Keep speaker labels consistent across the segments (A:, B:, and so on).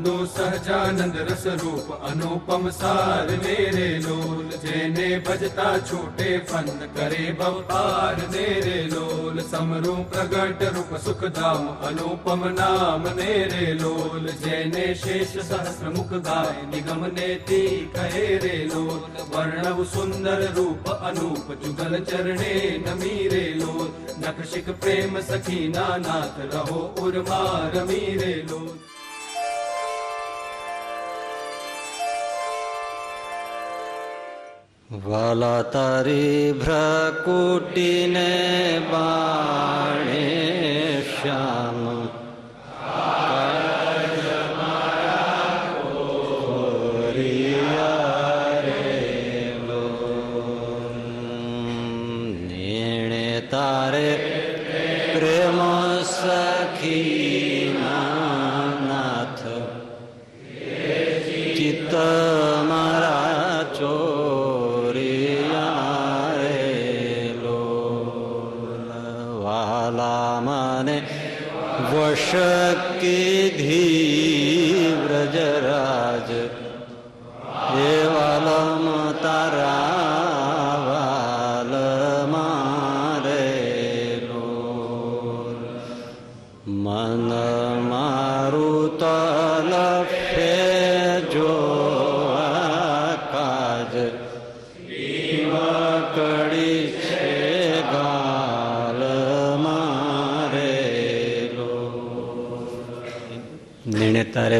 A: બંધુ સહજાનંદ રસ રૂપ અનુપમ સાર મેરે લોલ જેને ભજતા છૂટે ફન કરે ભવપાર મેરે લોલ સમરૂ પ્રગટ રૂપ સુખધામ અનુપમ નામ મેરે લોલ જેને શેષ સહસ્ર મુખ ગાય નિગમ ને તી કહે રે લોલ વર્ણવ સુંદર રૂપ અનુપ જુગલ ચરણે નમી રે લોલ નખશિક પ્રેમ સખી નાનાથ રહો ઉર્મા રમી લોલ
B: વાલા તારી ભ્રકુટીને બાણે શ્યામ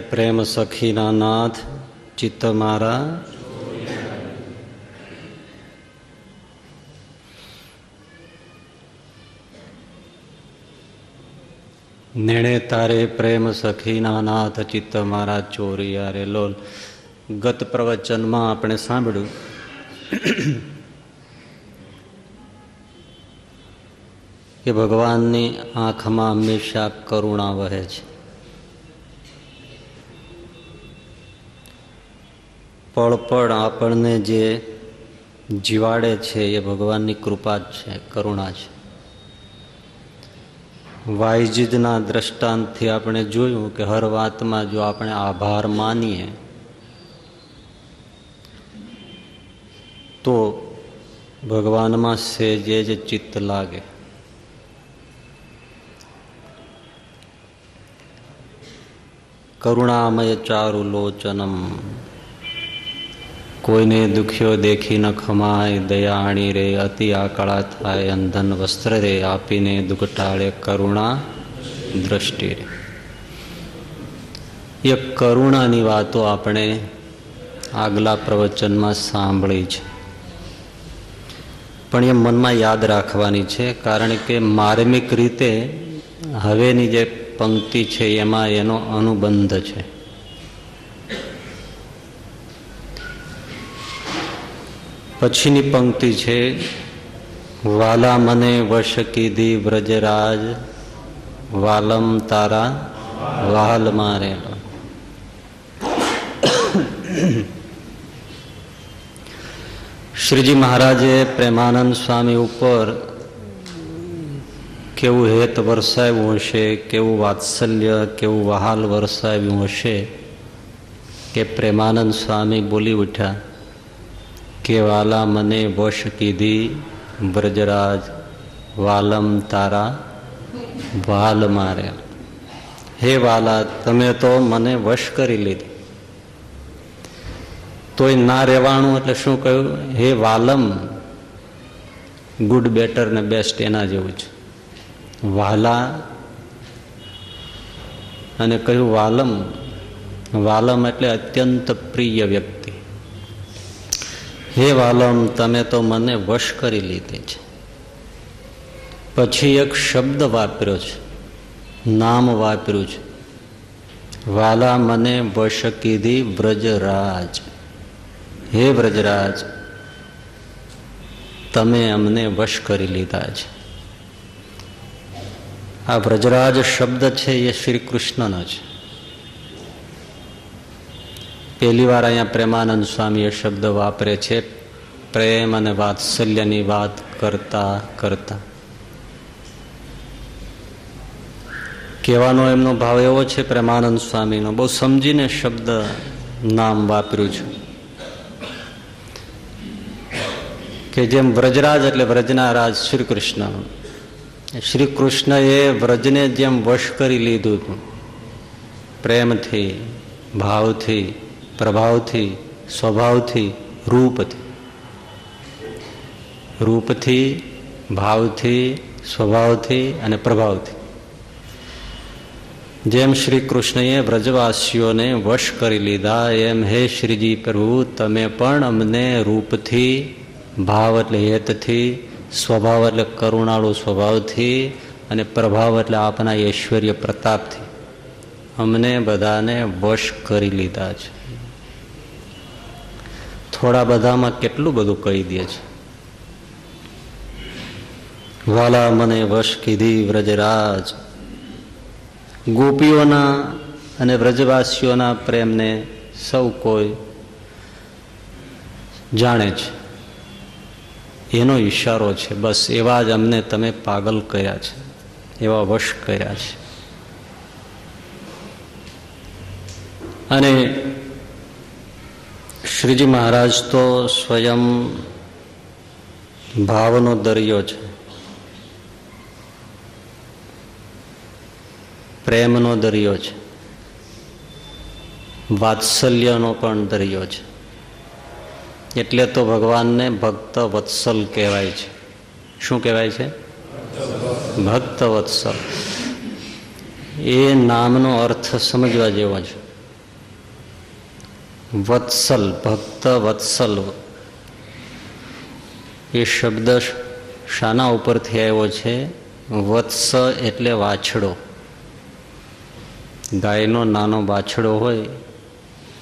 B: પ્રેમ સખીના નાથ ચિત્ત મારા નેણે તારે પ્રેમ સખીના નાથ ચિત્ત મારા ચોરિયા રે લોલ ગત પ્રવચનમાં આપણે સાંભળ્યું કે ભગવાનની આંખમાં હંમેશા કરુણા વહે છે પળ પળ આપણને જે જીવાડે છે એ ભગવાનની કૃપા જ છે, કરુણા છે. વાયજીદના દ્રષ્ટાંતથી આપણે જોયું કે હર વાતમાં જો આપણે આભાર માનીએ, તો ભગવાનમાં સેજે જે ચિત્ત લાગે. કરુણામય ચારુ લોચનમ કોઈને દુખ્યો દેખી ન ખમાય, દયાણી રે, અતિ આકળા થાય, અંધન વસ્ત્ર રે, આપીને દુઃખ કરુણા દ્રષ્ટિ રે. એ કરુણાની વાતો આપણે આગલા પ્રવચનમાં સાંભળી છે. પણ એ મનમાં યાદ રાખવાની છે, કારણ કે માર્મિક રીતે હવેની જે પંક્તિ છે એમાં એનો અનુબંધ છે. પછીની પંક્તિ છે, વાલા મને વશ કીધી વ્રજરાજ, વાલમ તારા વાલ મારે. શ્રીજી મહારાજે પ્રેમાનંદ સ્વામી ઉપર કેવું હેત વરસાવ્યું હશે કેવું વાત્સલ્ય, કેવું વહાલ વરસાવ્યું હશે કે પ્રેમાનંદ સ્વામી બોલી ઉઠ્યા. કે વાલા મને વશ કીધી બ્રજરાજ, વાલમ તારા વાલ મારે હે વાલા, તમે તો મને વશ કરી લીધી. તોય ના રહેવાનું એટલે શું કહ્યું? હે વાલમ ગુડ બેટર ને બેસ્ટ એના જેવું છે. વાલા અને કહ્યું વાલમ વાલમ એટલે અત્યંત પ્રિય વ્યક્તિ. હે વાલમ તમે તો મને વશ કરી લીધી છે. પછી એક શબ્દ વાપર્યો છે, નામ વાપર્યું છે. વાલા મને વશ કીધી વ્રજરાજ હે વ્રજરાજ તમે અમને વશ કરી લીધા છે. આ વ્રજરાજ શબ્દ છે એ શ્રી કૃષ્ણનો છે. પહેલી વાર અહીંયા પ્રેમાનંદ સ્વામી એ શબ્દ વાપરે છે, પ્રેમ અને વાત્સલ્યની વાત કરતા કરતા. કહેવાનો એમનો ભાવ એવો છે પ્રેમાનંદ સ્વામીનો, બહુ સમજીને શબ્દ નામ વાપર્યું છે. કે જેમ વ્રજરાજ એટલે વ્રજના રાજ શ્રી કૃષ્ણ શ્રી કૃષ્ણએ વ્રજને જેમ વશ કરી લીધું હતું, પ્રેમથી, ભાવથી પ્રભાવથી, સ્વભાવથી, રૂપથી. રૂપથી, ભાવથી, સ્વભાવથી અને પ્રભાવથી. જેમ શ્રી કૃષ્ણએ વ્રજવાસીઓને વશ કરી લીધા, એમ હે શ્રીજી પ્રભુ, તમે પણ અમને રૂપથી, ભાવ એટલે હેતથી, સ્વભાવ એટલે કરુણાળુ સ્વભાવથી અને પ્રભાવ એટલે આપના ઐશ્વર્ય પ્રતાપથી અમને બધાને વશ કરી લીધા છે. થોડા બધામાં કેટલું બધું કહી દે છે? વાલા મને વશ કીધી વ્રજરાજ. ગોપીઓના અને વ્રજવાસીઓના પ્રેમને સૌ કોઈ જાણે છે. એનો ઈશારો છે. બસ એવા જ અમને તમે પાગલ કર્યા છે. એવા વશ કર્યા છે. અને શ્રીજી મહારાજ તો સ્વયં ભાવનો દરિયો છે. પ્રેમનો દરિયો છે. વાત્સલ્યનો પણ દરિયો છે. એટલે તો ભગવાનને ભક્ત વત્સલ કહેવાય છે. શું કહેવાય છે? ભક્ત વત્સલ. એ નામનો અર્થ સમજવા જેવો છે. વત્સલ ભક્ત વત્સલ એ શબ્દ શાના ઉપરથી આવ્યો છે? વત્સ એટલે વાછડો. ગાયનો નાનો બાછડો હોય,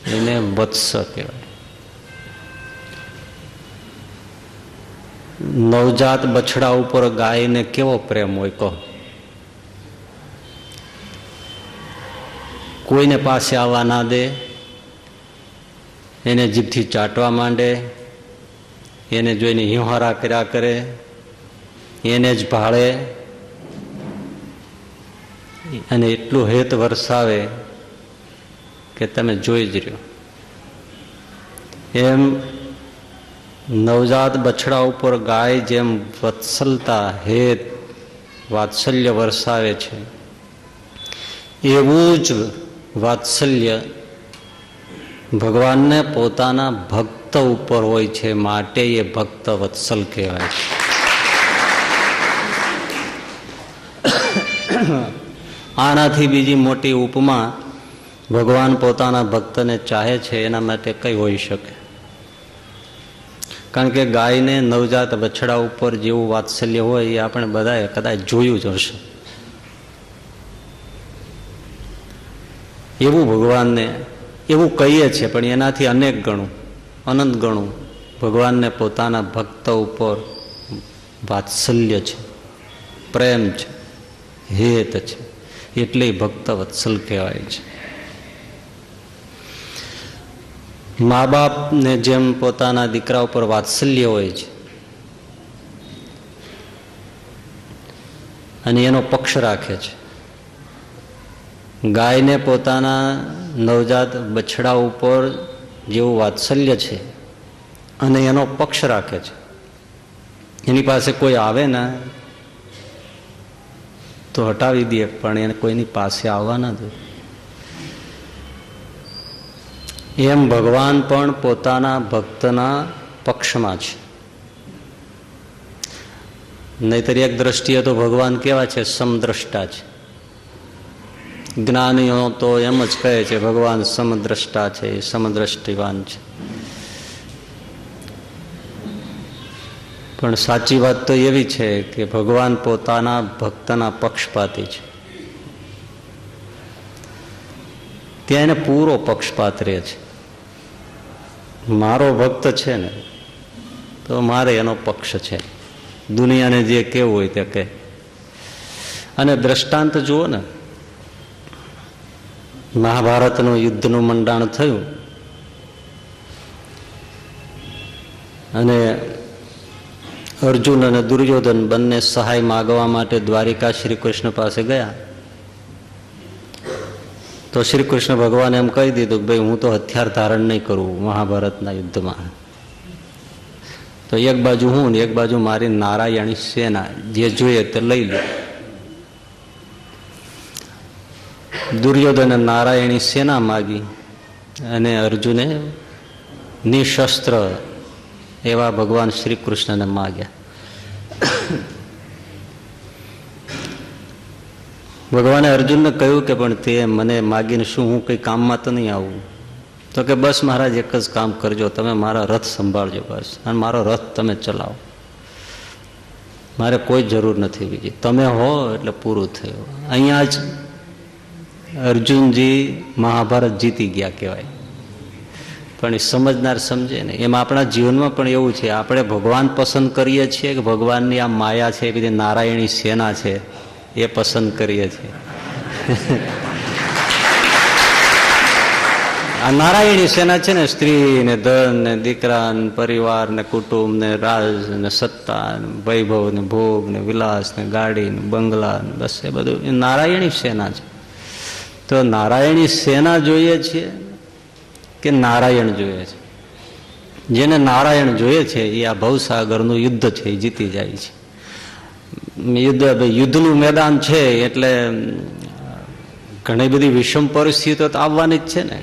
B: એને વત્સ કહેવાય. નવજાત બછડા ઉપર ગાયને કેવો પ્રેમ હોય કહો? કોઈને પાસે આવવા ના દે એને જીભથી ચાટવા માંડે, એને જોઈને હિંહારા કર્યા કરે, એને જ ભાળે, અને એટલું હેત વરસાવે કે તમે જોઈ જ રહ્યો. એમ નવજાત બછડા ઉપર ગાય જેમ વત્સલતા હેત, વાત્સલ્ય વરસાવે છે. એવું જ વાત્સલ્ય ભગવાનને પોતાના ભક્ત ઉપર હોય છે માટે એ ભક્ત વત્સલ કહેવાય છે. આનાથી બીજી મોટી ઉપમા ભગવાન પોતાના ભક્તને ચાહે છે એના માટે કઈ હોઈ શકે. કારણ કે ગાયને નવજાત બછડા ઉપર જેવું વાત્સલ્ય હોય એ આપણે બધાએ કદાચ જોયું જ હશે. એવું ભગવાનને એવું કહીએ છીએ, પણ એનાથી અનેક ગણું, અનંત ગણું ભગવાનને પોતાના ભક્ત ઉપર વાત્સલ્ય છે, પ્રેમ છે, હેત છે, એટલે ભક્ત વત્સલ કહેવાય છે. મા બાપને જેમ પોતાના દીકરા ઉપર વાત્સલ્ય હોય છે, અને એનો પક્ષ રાખે છે ગાયને પોતાના નવજાત બછડા ઉપર જેવું વાત્સલ્ય છે અને એનો પક્ષ રાખે છે. એની પાસે કોઈ આવે ને, તો હટાવી દે, પણ એને કોઈની પાસે આવવા ના દે. એમ ભગવાન પણ પોતાના ભક્તના પક્ષમાં છે. નહીતર એક દ્રષ્ટિએ તો ભગવાન કેવા છે? સમદ્રષ્ટા છે. જ્ઞાનીઓ તો એમ જ કહે છે, ભગવાન સમદ્રષ્ટા છે સમદ્રષ્ટિવાન છે. પણ સાચી વાત તો એવી છે કે ભગવાન પોતાના ભક્તના પક્ષપાતી છે. ત્યાં એને પૂરો પક્ષપાત રહે છે. મારો ભક્ત છે ને, તો મારે એનો પક્ષ છે. દુનિયાને જે કેવું હોય તે કહે. અને દ્રષ્ટાંત જુઓ ને મહાભારતનું યુદ્ધનું મંડાણ થયું. અને અર્જુન અને દુર્યોધન બંને સહાય માગવા માટે દ્વારિકા શ્રી કૃષ્ણ પાસે ગયા. તો શ્રી કૃષ્ણ ભગવાને એમ કહી દીધું કે ભાઈ હું તો હથિયાર ધારણ નહીં કરું મહાભારતના યુદ્ધમાં. તો એક બાજુ હું ને એક બાજુ મારી નારાયણી સેના જે જોઈએ તે લઈ લે દુર્યોધને નારાયણી સેના માગી અને અર્જુને નિશસ્ત્ર એવા ભગવાન શ્રી કૃષ્ણને માગ્યા. ભગવાને અર્જુનને કહ્યું કે પણ તે મને માગીને શું હું કંઈ કામમાં તો નહીં આવું? તો કે બસ મહારાજ એક જ કામ કરજો, તમે મારા રથ સંભાળજો બસ, અને મારો રથ તમે ચલાવો. મારે કોઈ જરૂર નથી બીજી. તમે હો એટલે પૂરું થયું. અહીંયા જ અર્જુનજી મહાભારત જીતી ગયા કહેવાય. પણ એ સમજનાર સમજે ને. એમ આપણા જીવનમાં પણ એવું છે, આપણે ભગવાન પસંદ કરીએ છીએ કે ભગવાનની આ માયા છે બધી નારાયણી સેના છે, એ પસંદ કરીએ છીએ. આ નારાયણી સેના છે ને સ્ત્રી ને ધન ને દીકરા ને પરિવાર ને કુટુંબ ને રાજ ને સત્તા ને વૈભવ ને ભોગ ને વિલાસ ને ગાડી ને બંગલા ને બસ એ બધું. એ નારાયણી સેના છે. તો નારાયણી સેના જોઈએ છીએ કે નારાયણ જોઈએ છે? જેને નારાયણ જોઈએ છે, એ આ ભવસાગરનું યુદ્ધ છે, એ જીતી જાય છે. યુદ્ધ યુદ્ધનું મેદાન છે, એટલે ઘણી બધી વિષમ પરિસ્થિતિઓ તો આવવાની જ છે ને.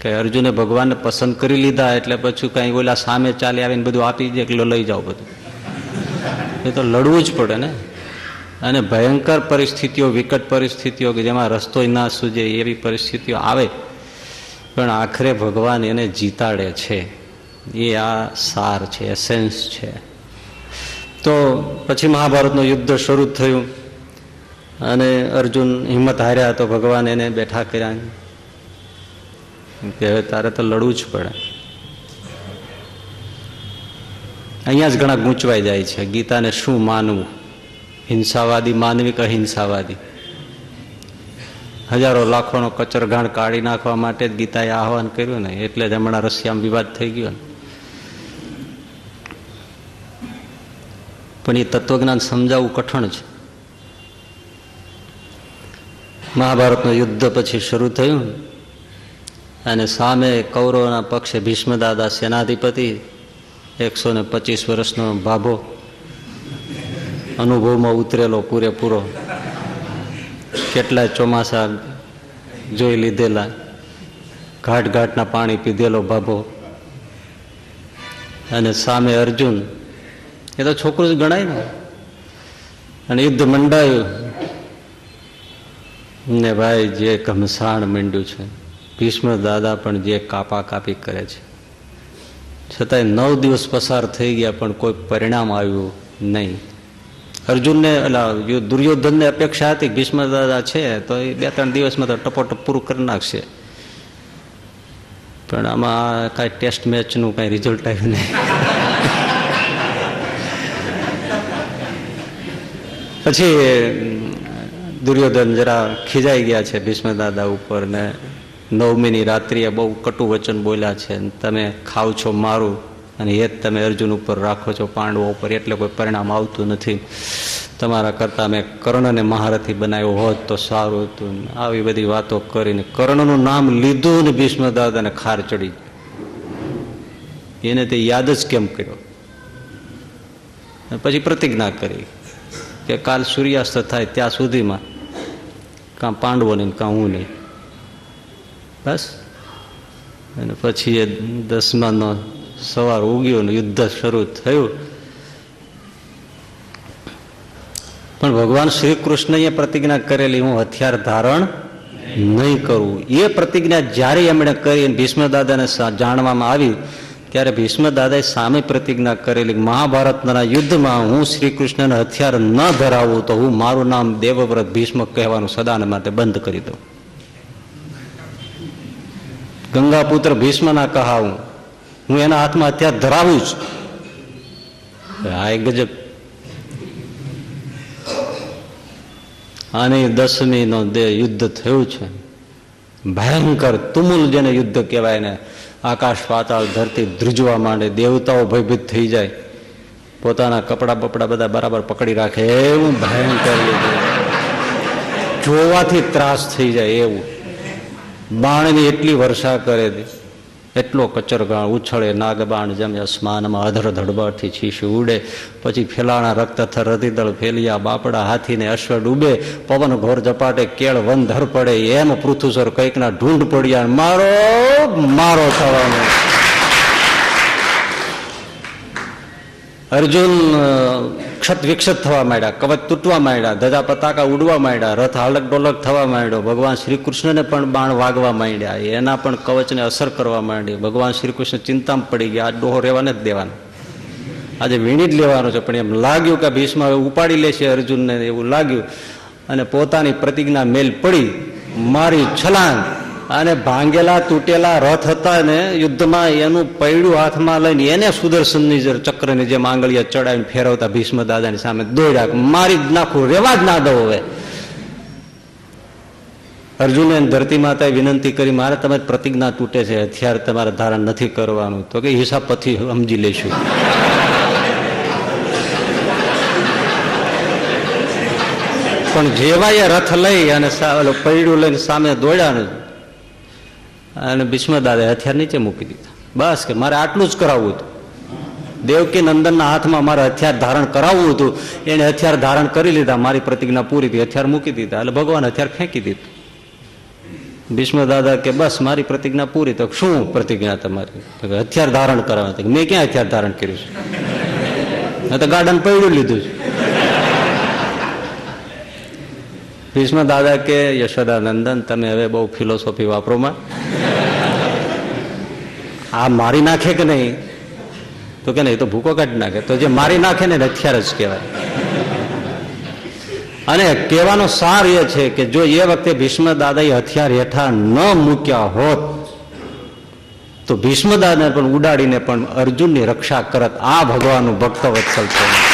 B: કે અર્જુને ભગવાનને પસંદ કરી લીધા, એટલે પછી કઈ ઓલા સામે ચાલી આવીને બધું આપી દે એટલે લઈ જાઓ બધું. એ તો લડવું જ પડે ને. અને ભયંકર પરિસ્થિતિઓ, વિકટ પરિસ્થિતિઓ કે જેમાં રસ્તો ના સૂજે એવી પરિસ્થિતિઓ આવે. પણ આખરે ભગવાન એને જીતાડે છે. એ આ સાર છે એસેન્સ છે. તો પછી મહાભારતનું યુદ્ધ શરૂ થયું. અને અર્જુન હિંમત હાર્યા તો ભગવાન એને બેઠા કર્યા. કે હવે તારે તો લડવું જ પડે. અહીંયા જ ઘણા ગૂંચવાઈ જાય છે. ગીતાને શું માનવું? હિંસાવાદી, માનવિક અહિંસાવાદી. હજારો લાખોનો કચરઘાણ કાઢી નાખવા માટે જ ગીતાએ આહવાન કર્યું ને, એટલે જ હમણાં રશિયામાં વિવાદ થઈ ગયો પણ એ તત્વજ્ઞાન સમજાવવું કઠણ છે. મહાભારતનું યુદ્ધ પછી શરૂ થયું અને સામે કૌરવના પક્ષે ભીષ્મદાદા સેનાધિપતિ, એકસો ને પચીસ વર્ષનો ભાભો અનુભવમાં ઉતરેલો પૂરેપૂરો. કેટલાય ચોમાસા જોઈ લીધેલા. ઘાટ ઘાટના પાણી પીધેલો ભાભો અને સામે અર્જુન. એ તો છોકરું જ ગણાય ને. અને યુદ્ધ મંડાયું. ને ભાઈ જે ઘમસાણ મીંડ્યું છે. ભીષ્મ દાદા પણ જે કાપા કાપી કરે છે. છતાંય નવ દિવસ પસાર થઈ ગયા પણ કોઈ પરિણામ આવ્યું નહીં. અર્જુનને એટલે દુર્યોધનને અપેક્ષા હતી ભીષ્મ દાદા છે, તો એ બે ત્રણ દિવસમાં તો ટપોટપ પૂરું કરી નાખશે. પણ આમાં કાંઈ ટેસ્ટ મેચનું કાંઈ રિઝલ્ટ આવ્યું નહીં. પછી દુર્યોધન જરા ખીજાઈ ગયા છે ભીષ્મ દાદા ઉપર ને નવમીની રાત્રિએ બહુ કટુ વચન બોલ્યા છે, તમે ખાવ છો મારું. અને એ જ તમે અર્જુન ઉપર રાખો છો પાંડવો ઉપર, એટલે કોઈ પરિણામ આવતું નથી. તમારા કરતા મેં કર્ણને મહારથી બનાવ્યો હોત તો સારું હતું. આવી બધી વાતો કરીને કર્ણનું નામ લીધું ને ભીષ્મ દાદાને ખાર ચડી એને તે યાદ જ કેમ કર્યો? પછી પ્રતિજ્ઞા કરી કે કાલ સૂર્યાસ્ત થાય ત્યાં સુધીમાં કાં પાંડવો નહીં કાં હું નહીં. બસ. અને પછી એ દસમાનો સવાર ઉગ્યું યુદ્ધ શરૂ થયું. પણ ભગવાન શ્રી કૃષ્ણએ પ્રતિજ્ઞા કરેલી, હું હથિયાર ધારણ નહીં કરવું એ પ્રતિજ્ઞા જ્યારે એમણે કરી ભીષ્મ જાણવામાં આવી, ત્યારે ભીષ્મ સામે પ્રતિજ્ઞા કરેલી, મહાભારતના યુદ્ધમાં હું શ્રી કૃષ્ણને હથિયાર ન ધરાવું, તો હું મારું નામ દેવવ્રત ભીષ્મ કહેવાનું સદાને માટે બંધ કરી દઉં. ગંગાપુત્ર ભીષ્મના કહાવું હું એના હાથમાં અત્યારે ધરાવું જ આ એક ગજબ. આની દસમી નો દે યુદ્ધ થયું છે. ભયંકર તુમુલ જેને યુદ્ધ કહેવાય ને, આકાશ પાતાળ ધરતી ધ્રુજવા માંડે, દેવતાઓ ભયભીત થઈ જાય. પોતાના કપડા બપડા બધા બરાબર પકડી રાખે, એવું ભયંકર જોવાથી ત્રાસ થઈ જાય એવું. બાણની એટલી વર્ષા કરે છે. એટલો કચરગાળ ઉછળે, નાગબાણ જેમ અસમાનમાં અધર ધડબડથી છીસી ઉડે. પછી ફેલાણા રક્તથર હૃદયદળ ફેલિયા, બાપડા હાથીને અશ્વ ડૂબે. પવન ઘોર ઝપાટે, કેળ વન ધર પડે. એમ પૃથુસર કંઈકના ઢૂંઢ પડ્યા. મારો મારો થવાનો. અર્જુન ક્ષત વિક્ષત થવા માંડ્યા, કવચ તૂટવા માંડ્યા, ધજા પતાકા ઉડવા માંડ્યા, રથ હાલક ડોલક થવા માંડ્યો, ભગવાન શ્રી કૃષ્ણને પણ બાણ વાગવા માંડ્યા, એના પણ કવચને અસર કરવા માંડી, ભગવાન શ્રી કૃષ્ણ ચિંતામાં પડી ગયા, આ ડોહો રહેવાને જ દેવાનો. આજે વીણી જ લેવાનો છે, પણ એમ લાગ્યું કે ભીષ્મ ઉપાડી લેશે અર્જુનને એવું લાગ્યું, અને પોતાની પ્રતિજ્ઞા મેલ પડી, મારી છલાંગ અને ભાંગેલા, તૂટેલા, રથ હતા ને યુદ્ધમાં એનું પૈડું હાથમાં લઈને એને સુદર્શનની ચક્રની જેમ આંગળીએ ચડાવીને ફેરવતા ભીષ્મ દાદાની સામે દોડ્યા મારી જ નાખું, રેવા જ ના દો હવે. અર્જુને ધરતી માતાએ વિનંતી કરી, મારે તમે પ્રતિજ્ઞા તૂટે છે હથિયાર તમારે ધારણ નથી કરવાનું. તો કે, હિસાબ પછી સમજી લઈશું પણ જેવા એ રથ લઈ અને પૈડું લઈને સામે દોડ્યા અને ભીષ્મદાદાએ હથિયાર નીચે મૂકી દીધા. બસ કે મારે આટલું જ કરાવવું હતું. દેવકી નંદનના હાથમાં મારે હથિયાર ધારણ કરાવવું હતું. એને હથિયાર ધારણ કરી લીધા. મારી પ્રતિજ્ઞા પૂરી થઈ. હથિયાર મૂકી દીધા. એટલે ભગવાન હથિયાર ફેંકી દીધું. ભીષ્મ દાદા કે, બસ, મારી પ્રતિજ્ઞા પૂરી તો શું પ્રતિજ્ઞા તમારી? હથિયાર ધારણ કરાવવા. મેં ક્યાં હથિયાર ધારણ કર્યું છે? તો ગાર્ડન પડ્યું લીધું છે. ભીષ્મ દાદા કે યશોદા નંદન તમે હવે બહુ ફિલોસોફી વાપરોમાં આ મારી નાખે કે નહીં? તો કે નહીં તો ભૂકો કાઢી નાખે. તો જે મારી નાખે ને હથિયાર જ કહેવાય. અને કહેવાનો સાર એ છે કે જો એ વખતે ભીષ્મ દાદાએ હથિયાર હેઠા ન મૂક્યા હોત, તો ભીષ્મ દાદાને પણ ઉડાડીને પણ અર્જુનની રક્ષા કરત. આ ભગવાનનું ભક્ત વત્સલ છે.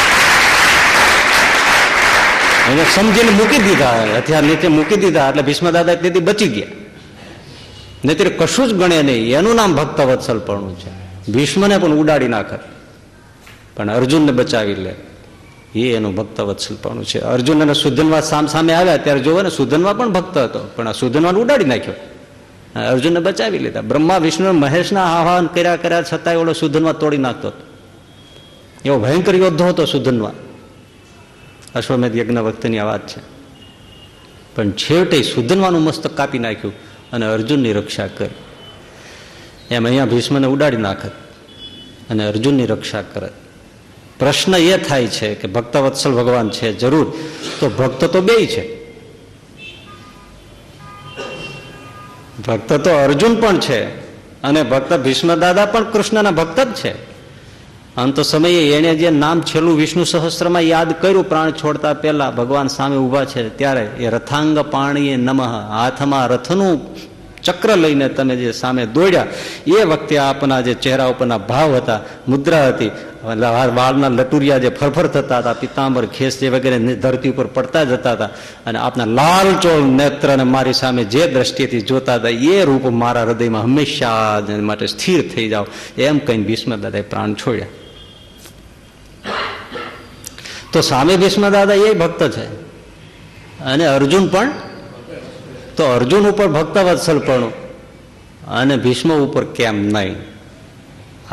B: એને સમજીને મૂકી દીધા, હથિયાર નીચે મૂકી દીધા, એટલે ભીષ્મ દાદા તેથી બચી ગયા. નહીં કશું જ ગણે નહીં, એનું નામ ભક્ત વત્સલપણું છે. ભીષ્મને પણ ઉડાડી નાખે. પણ અર્જુનને બચાવી લે. એ એનું ભક્ત વત્સલપણું છે. અર્જુન અને સુધનવા સામ, સામે આવ્યા, ત્યારે જોવે ને, સુધનવા પણ ભક્ત હતો, પણ આ સુધનવાને ઉડાડી નાખ્યો. અર્જુનને બચાવી લીધા. બ્રહ્મા, વિષ્ણુ, મહેશના આહવાન કર્યા કર્યા છતાંય ઓલો સુધનવા તોડી નાખતો હતો. એવો ભયંકર યોદ્ધો હતો સુધનવા. અશ્વમેધ યજ્ઞ વખતની આ વાત છે. પણ છેવટે સુધનવાનું મસ્તક કાપી નાખ્યું અને અર્જુનની રક્ષા કરી. એમ અહીંયા ભીષ્મને ઉડાડી નાખત અને અર્જુનની રક્ષા કરત. પ્રશ્ન એ થાય છે કે ભક્તવત્સલ ભગવાન છે જરૂર, તો ભક્ત તો બે છે. ભક્ત તો અર્જુન પણ છે અને ભક્ત ભીષ્મ દાદા પણ કૃષ્ણના ભક્ત જ છે. અંત સમયે એણે જે નામ છેલ્લું વિષ્ણુ સહસ્ત્રમાં યાદ કર્યું, પ્રાણ છોડતા પહેલા ભગવાન સામે ઊભા છે, ત્યારે એ રથાંગ પાણીએ નમઃ, હાથમાં રથનું ચક્ર લઈને તમે જે સામે દોડ્યા, એ વખતે આપના જે ચહેરા ઉપરના ભાવ હતા, મુદ્રા હતી વાળના લટુરિયા જે ફરફર થતા હતા, પિત્તાંબર, ખેસ જે વગેરે ધરતી ઉપર પડતા જતા હતા, અને આપના લાલચોળ નેત્રને મારી સામે જે દ્રષ્ટિથી જોતા હતા, એ રૂપ મારા હૃદયમાં હંમેશા માટે સ્થિર થઈ જાવ એમ કહીને ભીષ્મ દાદાએ પ્રાણ છોડ્યા. તો સામે ભીષ્મ દાદા એ ભક્ત છે. અને અર્જુન પણ તો અર્જુન ઉપર ભક્ત વત્સલપણું અને ભીષ્મ ઉપર કેમ નહીં?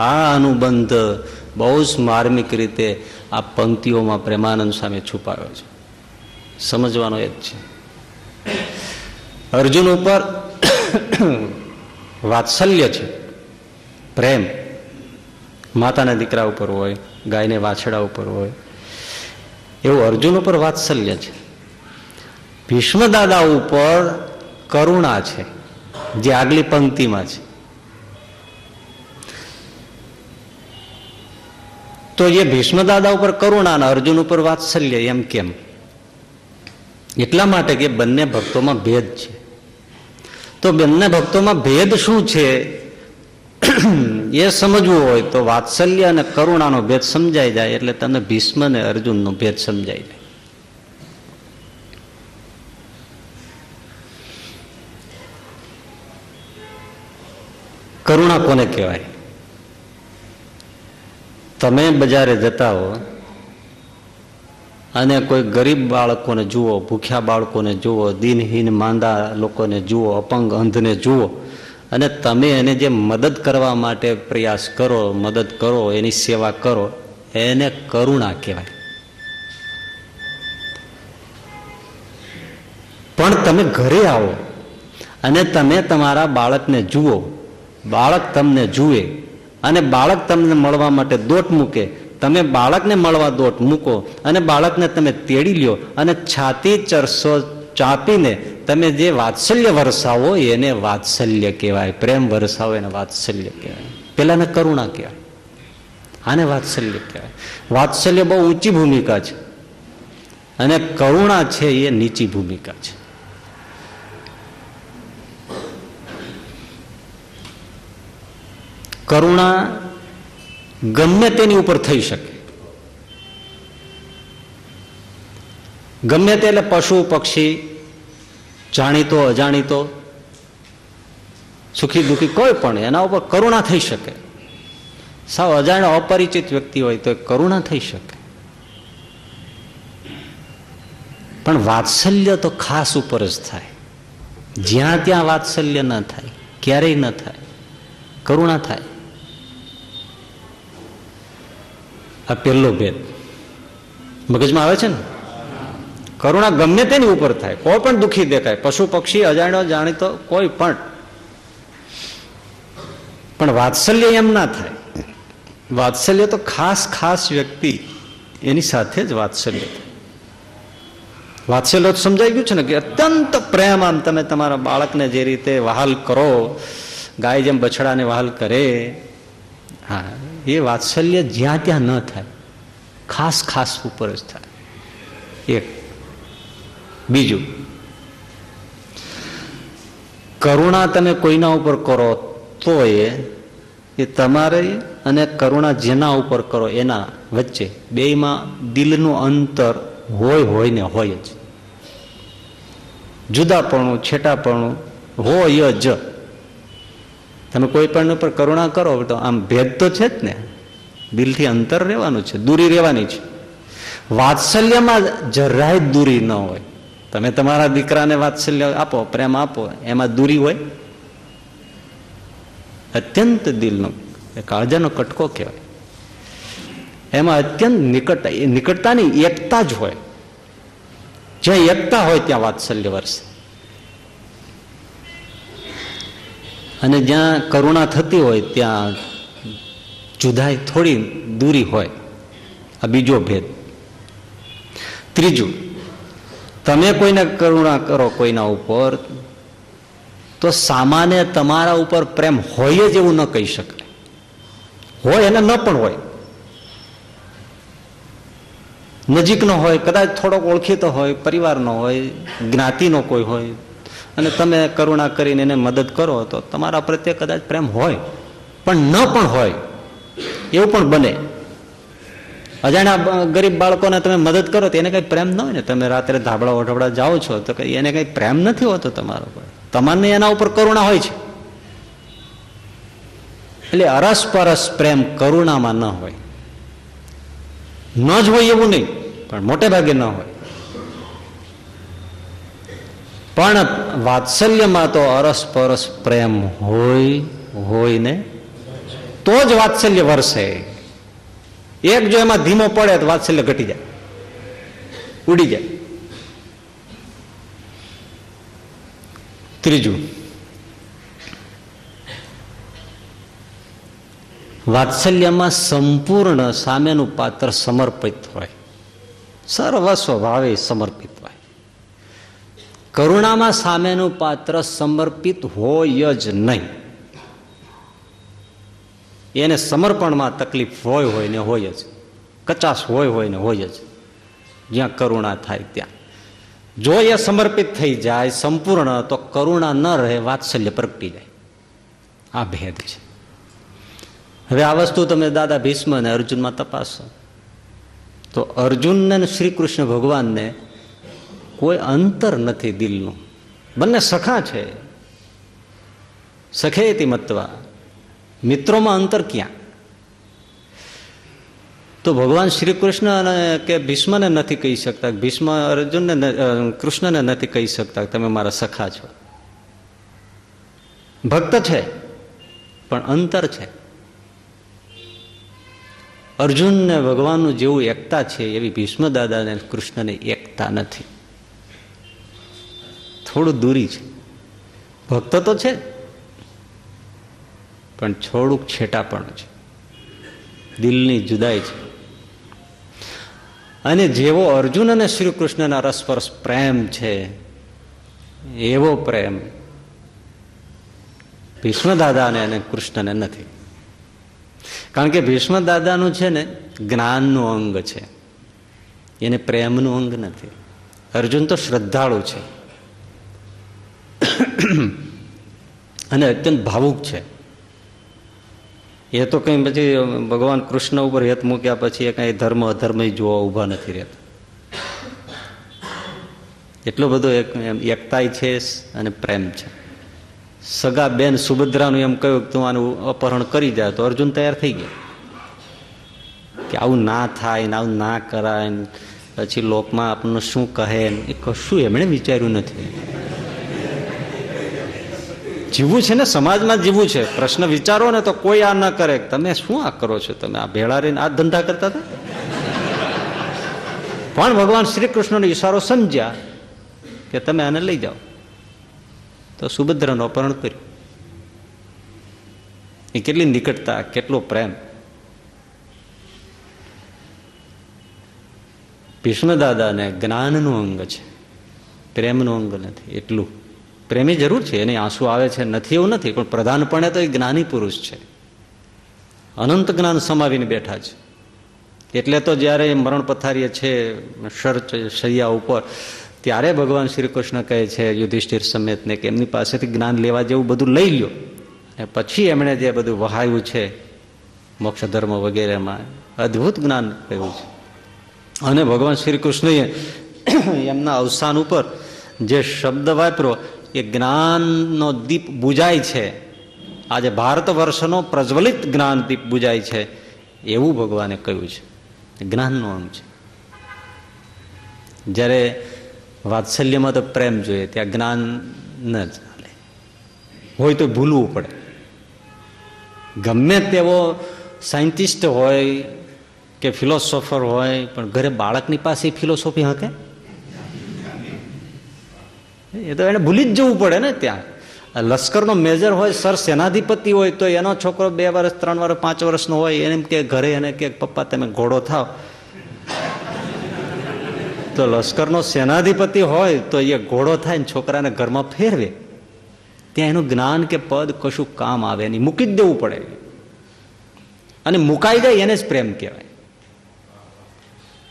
B: આ અનુબંધ બહુ જ માર્મિક રીતે આ પંક્તિઓમાં પ્રેમાનંદ સામે છુપાયો છે. સમજવાનો એ જ છે. અર્જુન ઉપર વાત્સલ્ય છે. પ્રેમ. માતાના દીકરા ઉપર હોય, ગાયને વાછડા ઉપર હોય એવું અર્જુન ઉપર વાત્સલ્ય છે. ભીષ્મ દાદા ઉપર કરુણા છે, જે આગલી પંક્તિમાં છે. તો એ ભીષ્મ દાદા ઉપર કરુણા અને અર્જુન ઉપર વાત્સલ્ય, એમ કેમ? એટલા માટે કે બંને ભક્તોમાં ભેદ છે. તો બંને ભક્તોમાં ભેદ શું છે? એ સમજવું હોય તો વાત્સલ્ય અને કરુણાનો ભેદ સમજાઈ જાય એટલે તમને ભીષ્મ અને અર્જુનનો ભેદ સમજાઈ જાય. કરુણા કોને કહેવાય? તમે બજારે જતા હો અને કોઈ ગરીબ બાળકોને જુઓ, ભૂખ્યા બાળકોને જુઓ, દિનહીન માંદા લોકોને જુઓ, અપંગ અંધને જુઓ અને તમે એને જે મદદ કરવા માટે પ્રયાસ કરો, મદદ કરો, એની સેવા કરો, એને કરુણા કહેવાય. પણ તમે ઘરે આવો અને તમે તમારા બાળકને જુઓ. બાળક તમને જુએ અને બાળક તમને મળવા માટે દોટ મૂકે. તમે બાળકને મળવા દોટ મૂકો અને બાળકને તમે તેડી લ્યો અને છાતી ચરસો ચાપીને તમે જે વાત્સલ્ય વરસાવો એને વાત્સલ્ય કહેવાય. પ્રેમ વરસાવો એને વાત્સલ્ય કહેવાય. પેલાને કરુણા કહેવાય. આને વાત્સલ્ય કહેવાય. વાત્સલ્ય બહુ ઊંચી ભૂમિકા છે. અને કરુણા છે એ નીચી ભૂમિકા છે. કરુણા ગમે તેની ઉપર થઈ શકે. ગમે તે એટલે પશુ, પક્ષી જાણીતો, અજાણીતો, સુખી દુઃખી કોઈ પણ, એના ઉપર કરુણા થઈ શકે. સાવ અજાણ્યો અપરિચિત વ્યક્તિ હોય તો કરુણા થઈ શકે. પણ વાત્સલ્ય તો ખાસ ઉપર જ થાય. જ્યાં ત્યાં વાત્સલ્ય ન થાય, ક્યારેય ન થાય, કરુણા થાય. આ પહેલો ભેદ. મગજમાં આવે છે ને? કરુણા ગમે તેની ઉપર થાય, કોઈ પણ દુઃખી દેખાય, પશુ પક્ષી, અજાણ્યો, જાણીતો, કોઈ પણ. પણ વાત્સલ્ય એમ ના થાય. વાત્સલ્ય તો ખાસ ખાસ વ્યક્તિ એની સાથે જ વાત્સલ્ય વાત્સલ્ય તો સમજાઈ ગયું છે ને કે અત્યંત પ્રેમ આમ તમે તમારા બાળકને જે રીતે વહાલ કરો, ગાય જેમ બછડાને વહાલ કરે, હા, એ વાત્સલ્ય જ્યાં ત્યાં ન થાય, ખાસ ખાસ ઉપર જ થાય. એક બીજું. કરુણા તમે કોઈના ઉપર કરો તો એ તમારે અને કરુણા જેના ઉપર કરો એના વચ્ચે બેયમાં દિલનું અંતર હોય હોય ને હોય જ. જુદાપણું, છેટાપણું હોય જ. તમે કોઈ પણ ઉપર કરુણા કરો, તો આમ ભેદ તો છે જ ને. દિલથી અંતર રહેવાનું છે, દૂરી રહેવાની છે. વાત્સલ્યમાં જરાય દૂરી ન હોય. તમે તમારા દીકરાને વાત્સલ્ય આપો, પ્રેમ આપો, એમાં દૂરી હોય? અત્યંત દિલનો કાળજાનો કટકો કહેવાય. એમાં અત્યંત નિકટ નિકટતાની એકતા જ હોય. જ્યાં એકતા હોય ત્યાં વાત્સલ્ય વર્ષે અને જ્યાં કરુણા થતી હોય, ત્યાં જુદાઈ થોડી દૂરી હોય. આ બીજો ભેદ. ત્રીજું તમે કોઈને કરુણા કરો કોઈના ઉપર, તો સામાન્ય તમારા ઉપર પ્રેમ હોય જ એવું ન કહી શકાય. હોય અને ન પણ હોય. નજીકનો હોય, કદાચ થોડોક ઓળખીતો હોય, પરિવારનો હોય, જ્ઞાતિનો કોઈ હોય, અને તમે કરુણા કરીને એને મદદ કરો, તો તમારા પ્રત્યે કદાચ પ્રેમ હોય, પણ ન પણ હોય, એવું પણ બને. અજાણ્યા ગરીબ બાળકોને તમે મદદ કરો તો એને કઈ પ્રેમ ન હોય ને. તમે રાત્રે ધાબળા ઓઢબડા જાઓ છો તો કઈ એને કઈ પ્રેમ નથી હોતો તમારા ઉપર તમારને એના ઉપર કરુણા હોય છે. એટલે અરસપરસ પ્રેમ કરુણામાં ન હોય. ન જ હોય એવું નહીં, પણ મોટે ભાગે ન હોય. પણ વાત્સલ્યમાં તો અરસપરસ પ્રેમ હોય હોય ને, તો જ વાત્સલ્ય વરસે. એક જો એમાં ધીમો પડે તો વાત્સલ્ય ઘટી જાય. ઉડી જાય. ત્રીજું. વાત્સલ્યમાં સંપૂર્ણ સામેનું પાત્ર સમર્પિત હોય. સર્વસ્વ ભાવે સમર્પિત હોય. કરુણામાં સામેનું પાત્ર સમર્પિત હોય જ નહીં. એને સમર્પણમાં તકલીફ હોય હોય ને હોય જ. કચાશ હોય હોય ને હોય જ. જ્યાં કરુણા થાય ત્યાં. જો એ સમર્પિત થઈ જાય, સંપૂર્ણ, તો કરુણા ન રહે, વાત્સલ્ય પ્રગટી જાય. આ ભેદ છે. હવે આ વસ્તુ તમે દાદા ભીષ્મ અને અર્જુનમાં તપાસો. તો અર્જુનને શ્રી કૃષ્ણ ભગવાનને કોઈ અંતર નથી દિલનું. બંને સખા છે. સખેતી મત્વા. મિત્રોમાં અંતર ક્યાં? તો ભગવાન શ્રી કૃષ્ણ અને કે ભીષ્મને નથી કહી શકતા, ભીષ્મ અર્જુનને કૃષ્ણને નથી કહી શકતા તમે મારા સખા છો. ભક્ત છે, પણ અંતર છે. અર્જુનને ભગવાનનું જેવું એકતા છે એવી ભીષ્મ દાદાને કૃષ્ણને એકતા નથી. થોડું દૂરી છે. ભક્ત તો છે પણ થોડુંક છેટા પણ છે. દિલની જુદાઈ છે. અને જેવો અર્જુન અને શ્રી કૃષ્ણના રસપરસ પ્રેમ છે, એવો પ્રેમ ભીષ્મ દાદાને અને કૃષ્ણને નથી. કારણ કે ભીષ્મ દાદાનું છે ને, જ્ઞાનનું અંગ છે. એને પ્રેમનું અંગ નથી. અર્જુન તો શ્રદ્ધાળુ છે. અને અત્યંત ભાવુક છે. એ તો કંઈ પછી ભગવાન કૃષ્ણ ઉપર હેત મૂક્યા પછી એ કંઈ ધર્મ અધર્મ જોવા ઊભા નથી રહેતા. એટલો બધો એક એકતાય છે અને પ્રેમ છે. સગા બેન સુભદ્રાનું એમ કહ્યું તું આનું અપહરણ કરી જાય તો અર્જુન તૈયાર થઈ ગયા. કે આવું ના થાય ને આવું ના કરાય પછી લોકમાં આપણને શું કહે એ કશું એમણે વિચાર્યું નથી. જીવવું છે ને, સમાજમાં જીવવું છે. પ્રશ્ન વિચારો ને તો કોઈ આ ન કરે. તમે શું આ કરો છો? તમે આ ભેળા રહીને આ ધંધા કરતા હતા? પણ ભગવાન શ્રી કૃષ્ણનો ઈશારો સમજ્યા કે તમે આને લઈ જાઓ. તો સુભદ્રાનું અપહરણ કર્યું. એ કેટલી નિકટતા, કેટલો પ્રેમ. ભીષ્મદાદાને જ્ઞાનનું અંગ છે. પ્રેમનું અંગ નથી. એટલું પ્રેમી જરૂર છે, એને આંસુ આવે છે, નથી એવું નથી, પણ પ્રધાનપણે તો એ જ્ઞાની પુરુષ છે. અનંત જ્ઞાન સમાવીને બેઠા છે. એટલે તો જ્યારે મરણ પથારીએ છે, શર્ચ, શૈયા ઉપર, ત્યારે ભગવાન શ્રી કૃષ્ણ કહે છે, યુધિષ્ઠિર સમેતને કે એમની પાસેથી જ્ઞાન લેવા જેવું બધું લઈ લ્યો. અને પછી એમણે જે બધું વહાયું છે, મોક્ષ ધર્મ વગેરેમાં, અદ્ભુત જ્ઞાન કહ્યું છે. અને ભગવાન શ્રી કૃષ્ણએ એમના અવસાન ઉપર જે શબ્દ વાપરો એ જ્ઞાનનો દીપ બુજાય છે. આજે ભારત વર્ષનો પ્રજ્વલિત જ્ઞાન દીપ બુજાય છે એવું ભગવાને કહ્યું છે. જ્ઞાનનો અંગ છે. જ્યારે વાત્સલ્યમાં તો પ્રેમ જોઈએ, ત્યાં જ્ઞાન ન ચાલે. હોય તો ભૂલવું પડે. ગમે તેવો સાયન્ટિસ્ટ હોય કે ફિલોસોફર હોય, પણ ઘરે બાળકની પાસે ફિલોસોફી હકે? એ તો એને ભૂલી જ જવું પડે ને ત્યાં. લશ્કરનો મેજર હોય, સર સેનાધિપતિ હોય, તો એનો છોકરો બે વર્ષ ત્રણ વર્ષ પાંચ વર્ષનો હોય, એને કે ઘરે એને કે, પપ્પા, તમે ઘોડો થાવ. તો લશ્કરનો સેનાધિપતિ હોય, તો એ ઘોડો થાય ને છોકરાને ઘરમાં ફેરવે. ત્યાં એનું જ્ઞાન કે પદ કશું કામ આવે નહીં. મૂકી જ દેવું પડે. અને મુકાઈ જાય એને જ પ્રેમ કહેવાય.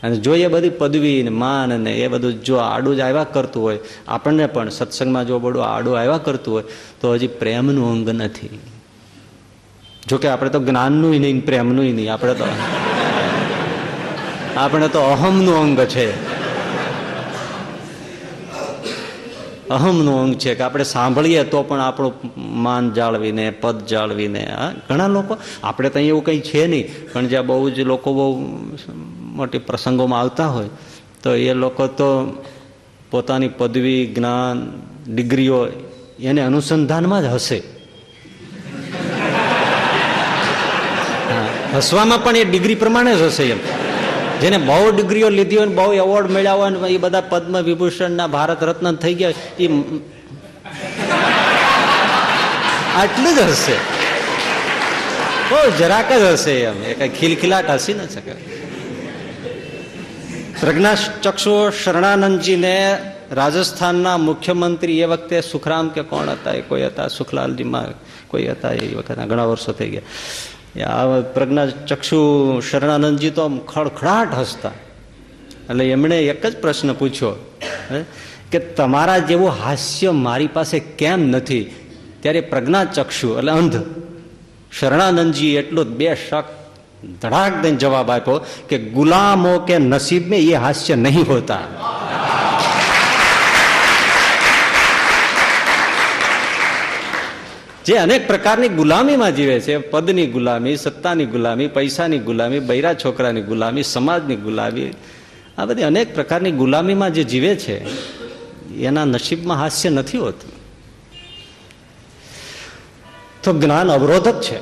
B: અને જો એ બધી પદવી ને માન ને એ બધું જો આડું જ આવ્યા કરતું હોય, આપણને પણ સત્સંગમાં જો બધું આડું આવ્યા કરતું હોય, તો હજી પ્રેમનું અંગ નથી. જોકે આપણે તો જ્ઞાનનું નહીં, પ્રેમનું નહીં, આપણે તો આપણે તો અહમનું અંગ છે. અહમનું અંગ છે કે આપણે સાંભળીએ તો પણ આપણું માન જાળવીને, પદ જાળવીને ઘણા લોકો, આપણે તો એવું કંઈ છે નહીં, પણ જ્યાં બહુ જ લોકો બહુ મોટી પ્રસંગોમાં આવતા હોય, તો એ લોકો તો પોતાની પદવી, જ્ઞાન, ડિગ્રીઓ એને અનુસંધાનમાં જ હશે. હસવામાં પણ એ ડિગ્રી પ્રમાણે જ હશે એમ. જેને બહુ ડિગ્રીઓ લીધી હોય બહુ એવોર્ડ મળ્યા હોય ને એ બધા પદ્મ વિભૂષણના ભારત રત્ન થઈ ગયા એ આટલું જ હશે. બહુ જરાક જ હશે એમ. એ કઈ ખીલખીલાટ હસી ન શકે. પ્રજ્ઞાચક્ષુ શરણાનંદજીને રાજસ્થાનના મુખ્યમંત્રી એ વખતે સુખરામ કે કોણ હતા? એ કોઈ હતા? સુખલાલજીમાં કોઈ હતા? એ વખતના ઘણા વર્ષો થઈ ગયા. આ પ્રજ્ઞાચક્ષુ શરણાનંદજી તો ખડખડાટ હસતા. એટલે એમણે એક જ પ્રશ્ન પૂછ્યો કે તમારા જેવું હાસ્ય મારી પાસે કેમ નથી? ત્યારે પ્રજ્ઞાચક્ષુ એટલે અંધ. શરણાનંદજી એટલો બે શક ધડાક દઈને જવાબ આપ્યો કે ગુલામો કે નસીબ મેં એ હાસ્ય નહીં હોતા જે અનેક પ્રકારની ગુલામીમાં જીવે છે પદની ગુલામી સત્તાની ગુલામી પૈસાની ગુલામી બૈરા છોકરાની ગુલામી સમાજની ગુલામી આ બધી અનેક પ્રકારની ગુલામીમાં જે જીવે છે એના નસીબમાં હાસ્ય નથી હોતું તો જ્ઞાન અવરોધક છે.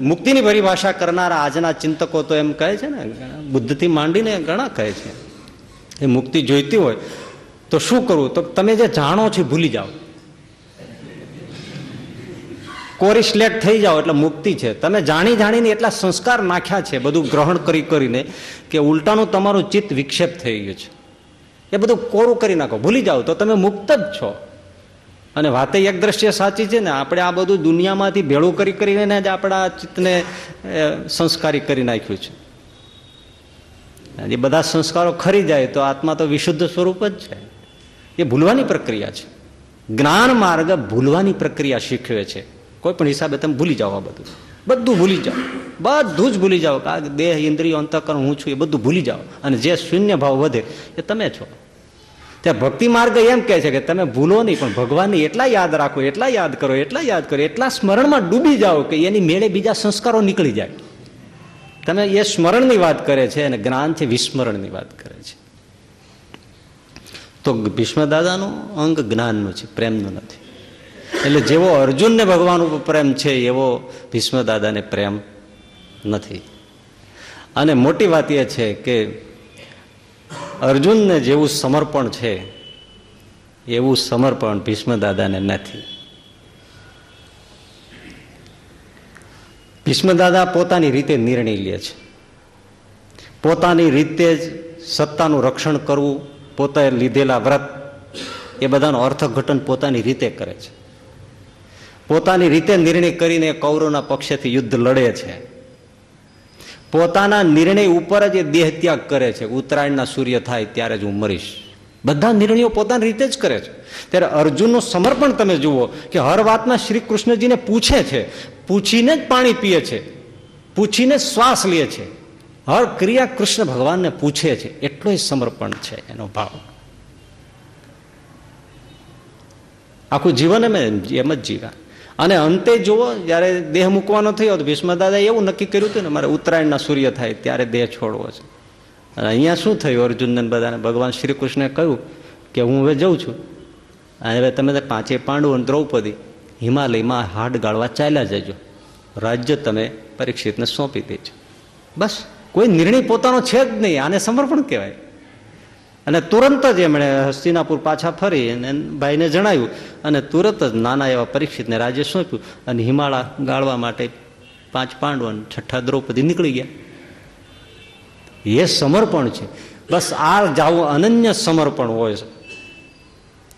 B: મુક્તિની પરિભાષા કરનારા આજના ચિંતકો તો એમ કહે છે ને, બુદ્ધથી માંડીને ઘણા કહે છે. એ મુક્તિ જોઈતી હોય તો શું કરવું? તો તમે જે જાણો છો ભૂલી જાઓ. કોરી સ્લેટ થઈ જાઓ એટલે મુક્તિ છે. તમે જાણી જાણીને એટલા સંસ્કાર નાખ્યા છે બધું ગ્રહણ કરી કરીને કે ઉલટાનું તમારું ચિત્ત વિક્ષેપ થઈ ગયું છે. એ બધું કોરું કરી નાખો. ભૂલી જાઓ તો તમે મુક્ત જ છો. અને વાતે એક દ્રષ્ટિએ સાચી છે ને, આપણે આ બધું દુનિયામાંથી ભેળું કરી કરીને જ આપણા ચિત્તને સંસ્કારી કરી નાખ્યું છે. એ બધા સંસ્કારો ખરી જાય તો આત્મા તો વિશુદ્ધ સ્વરૂપ જ છે. એ ભૂલવાની પ્રક્રિયા છે. જ્ઞાન માર્ગ ભૂલવાની પ્રક્રિયા શીખવે છે. કોઈ પણ હિસાબે તમે ભૂલી જાઓ આ બધું. બધું ભૂલી જાઓ. બધું જ ભૂલી જાઓ. કે દેહ, ઇન્દ્રિયો, અંતકરણ, હું છું, એ બધું ભૂલી જાઓ. અને જે શૂન્ય ભાવ વધે, એ તમે છો. ત્યાં ભક્તિ માર્ગ એમ કહે છે કે તમે ભૂલો નહીં, પણ ભગવાનને એટલા યાદ રાખો, એટલા યાદ કરો, એટલા યાદ કરો, એટલા સ્મરણમાં ડૂબી જાઓ કે એની મેળે બીજા સંસ્કારો નીકળી જાય. તમે એ સ્મરણની વાત કરે છે અને જ્ઞાન છે વિસ્મરણની વાત કરે છે. તો ભીષ્મદાદાનું અંગ જ્ઞાનનું છે, પ્રેમનું નથી. એટલે જેવો અર્જુનને ભગવાન ઉપર પ્રેમ છે, એવો ભીષ્મદાદાને પ્રેમ નથી. અને મોટી વાત એ છે કે અર્જુનને જેવું સમર્પણ છે, એવું સમર્પણ ભીષ્મ દાદાને નથી. ભીષ્મ દાદા પોતાની રીતે નિર્ણય લે છે. પોતાની રીતે જ સત્તાનું રક્ષણ કરવું, પોતે લીધેલા વ્રત, એ બધાનું અર્થઘટન પોતાની રીતે કરે છે. પોતાની રીતે નિર્ણય કરીને કૌરવના પક્ષેથી યુદ્ધ લડે છે. પોતાના નિર્ણય ઉપર જ એ દેહ ત્યાગ કરે છે. ઉત્તરાયણના સૂર્ય થાય ત્યારે જ હું મરીશ. બધા નિર્ણયો પોતાની રીતે જ કરે છે. ત્યારે અર્જુનનું સમર્પણ તમે જુઓ કે હર વાતમાં શ્રી કૃષ્ણજીને પૂછે છે. પૂછીને જ પાણી પીએ છે. પૂછીને શ્વાસ લે છે. હર ક્રિયા કૃષ્ણ ભગવાનને પૂછે છે. એટલો સમર્પણ છે એનો ભાવ. આખું જીવન અમે એમ જ જીવ્યા. અને અંતે જુઓ, જ્યારે દેહ મૂકવાનો થયો તો ભીષ્મ દાદાએ એવું નક્કી કર્યું હતું ને, મારે ઉત્તરાયણના સૂર્ય થાય, ત્યારે દેહ છોડવો છે. અને અહીંયા શું થયું? અર્જુનને બધાને, ભગવાન શ્રી કૃષ્ણે કહ્યું કે, હું હવે જઉં છું. અને હવે તમે પાંચે પાંડુ અને દ્રૌપદી, હિમાલયમાં હાડ ગાળવા ચાલ્યા જજો. રાજ્ય તમે પરીક્ષિતને સોંપી દેજો. બસ, કોઈ નિર્ણય પોતાનો છે જ નહીં, આને સમર્પણ કહેવાય. અને તુરંત જ એમણે હસ્તિનાપુર પાછા ફરી અને ભાઈને જણાવ્યું અને તુરંત જ નાના એવા પરીક્ષિતને રાજ્ય સોંપ્યું અને હિમાળા ગાળવા માટે પાંચ પાંડવ અને છઠ્ઠા દ્રૌપદી નીકળી ગયા. એ સમર્પણ છે. બસ આ જાવું અનન્ય સમર્પણ હોય છે.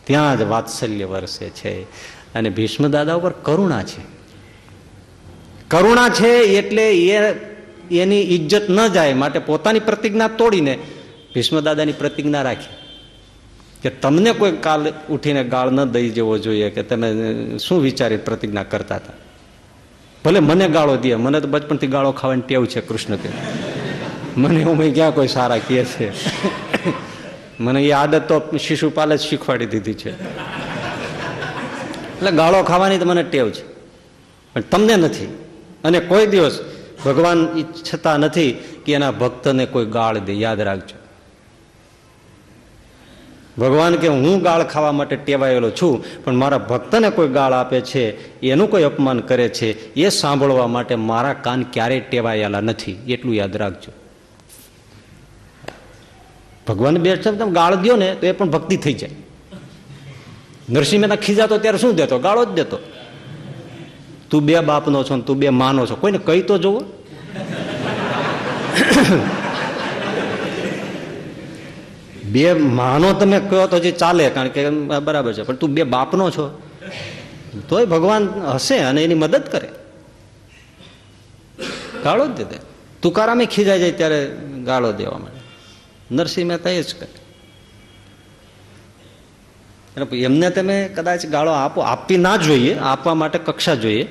B: ત્યાં જ વાત્સલ્ય વરસે છે. અને ભીષ્મ દાદા ઉપર કરુણા છે. કરુણા છે એટલે એ એની ઇજ્જત ન જાય, માટે પોતાની પ્રતિજ્ઞા તોડીને ભીષ્મ દાદાની પ્રતિજ્ઞા રાખી કે તમને કોઈ કાલ ઉઠીને ગાળ ન દઈ જવો જોઈએ કે તમે શું વિચારી પ્રતિજ્ઞા કરતા હતા? ભલે મને ગાળો દે, મને તો બચપણથી ગાળો ખાવાની ટેવ છે કૃષ્ણ કે મને એવું મેં ક્યાં કોઈ સારા કહે છે? મને એ આદત તો શિશુપાલે જ શીખવાડી દીધી છે. એટલે ગાળો ખાવાની તો મને ટેવ છે. પણ તમને નથી. અને કોઈ દિવસ ભગવાન ઈચ્છતા નથી કે એના ભક્તને કોઈ ગાળ દે. યાદ રાખજો. ભગવાન કે હું ગાળ ખાવા માટે ટેવાયેલો છું, પણ મારા ભક્તને કોઈ ગાળ આપે છે, એનું કોઈ અપમાન કરે છે, એ સાંભળવા માટે મારા કાન ક્યારેય ટેવાયેલા નથી, એટલું યાદ રાખજો. ભગવાન બે શબ્દ ગાળ દો ને તો એ પણ ભક્તિ થઈ જાય. નરસિંહ મહેતા ખીજાતો ત્યારે શું દેતો? ગાળો જ દેતો. તું બે બાપનો છો તું બે માનો છો. કોઈને કહી તો જોવો. બે માનો તમે કહો તો જે ચાલે, કારણ કે બરાબર છે. પણ તું બે બાપનો છો. તોય ભગવાન હશે અને એની મદદ કરે. ગાળો જ દે તુકારામે ખીજાઈ જાય ત્યારે ગાળો દેવા માટે. નરસિંહ મહેતા એ જ કરે. એમને તમે કદાચ ગાળો આપો આપવી ના જોઈએ, આપવા માટે કક્ષા જોઈએ.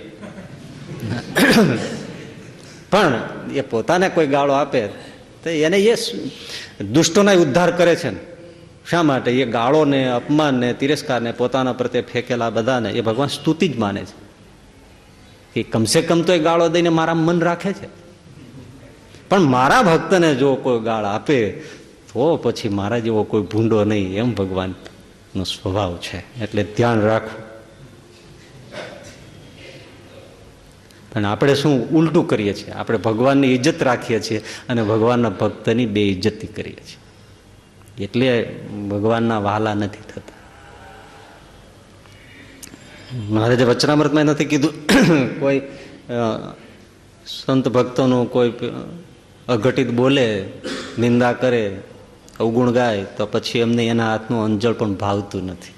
B: પણ એ પોતાને કોઈ ગાળો આપે. એને એ દુષ્ટોના ઉદ્ધાર કરે છે ને. શા માટે? એ ગાળોને, અપમાનને, તિરસ્કારને, પોતાના પ્રત્યે ફેંકેલા બધાને એ ભગવાન સ્તુતિ જ માને છે. કે કમસે કમ તો એ ગાળો દઈને મારા મન રાખે છે. પણ મારા ભક્તને જો કોઈ ગાળ આપે, તો પછી મારા જેવો કોઈ ભૂંડો નહીં, એમ ભગવાનનો સ્વભાવ છે. એટલે ધ્યાન રાખવું. પણ આપણે શું ઉલટું કરીએ છીએ? આપણે ભગવાનની ઇજ્જત રાખીએ છીએ અને ભગવાનના ભક્તની બે ઇજ્જતી કરીએ છીએ. એટલે ભગવાનના વહાલા નથી થતા. મહારાજે વચનામૃતમાં નથી કીધું, કોઈ સંત ભક્તોનું કોઈ અઘટિત બોલે, નિંદા કરે, અવગુણ ગાય, તો પછી એમને એના હાથનું અંજળ પણ ભાવતું નથી.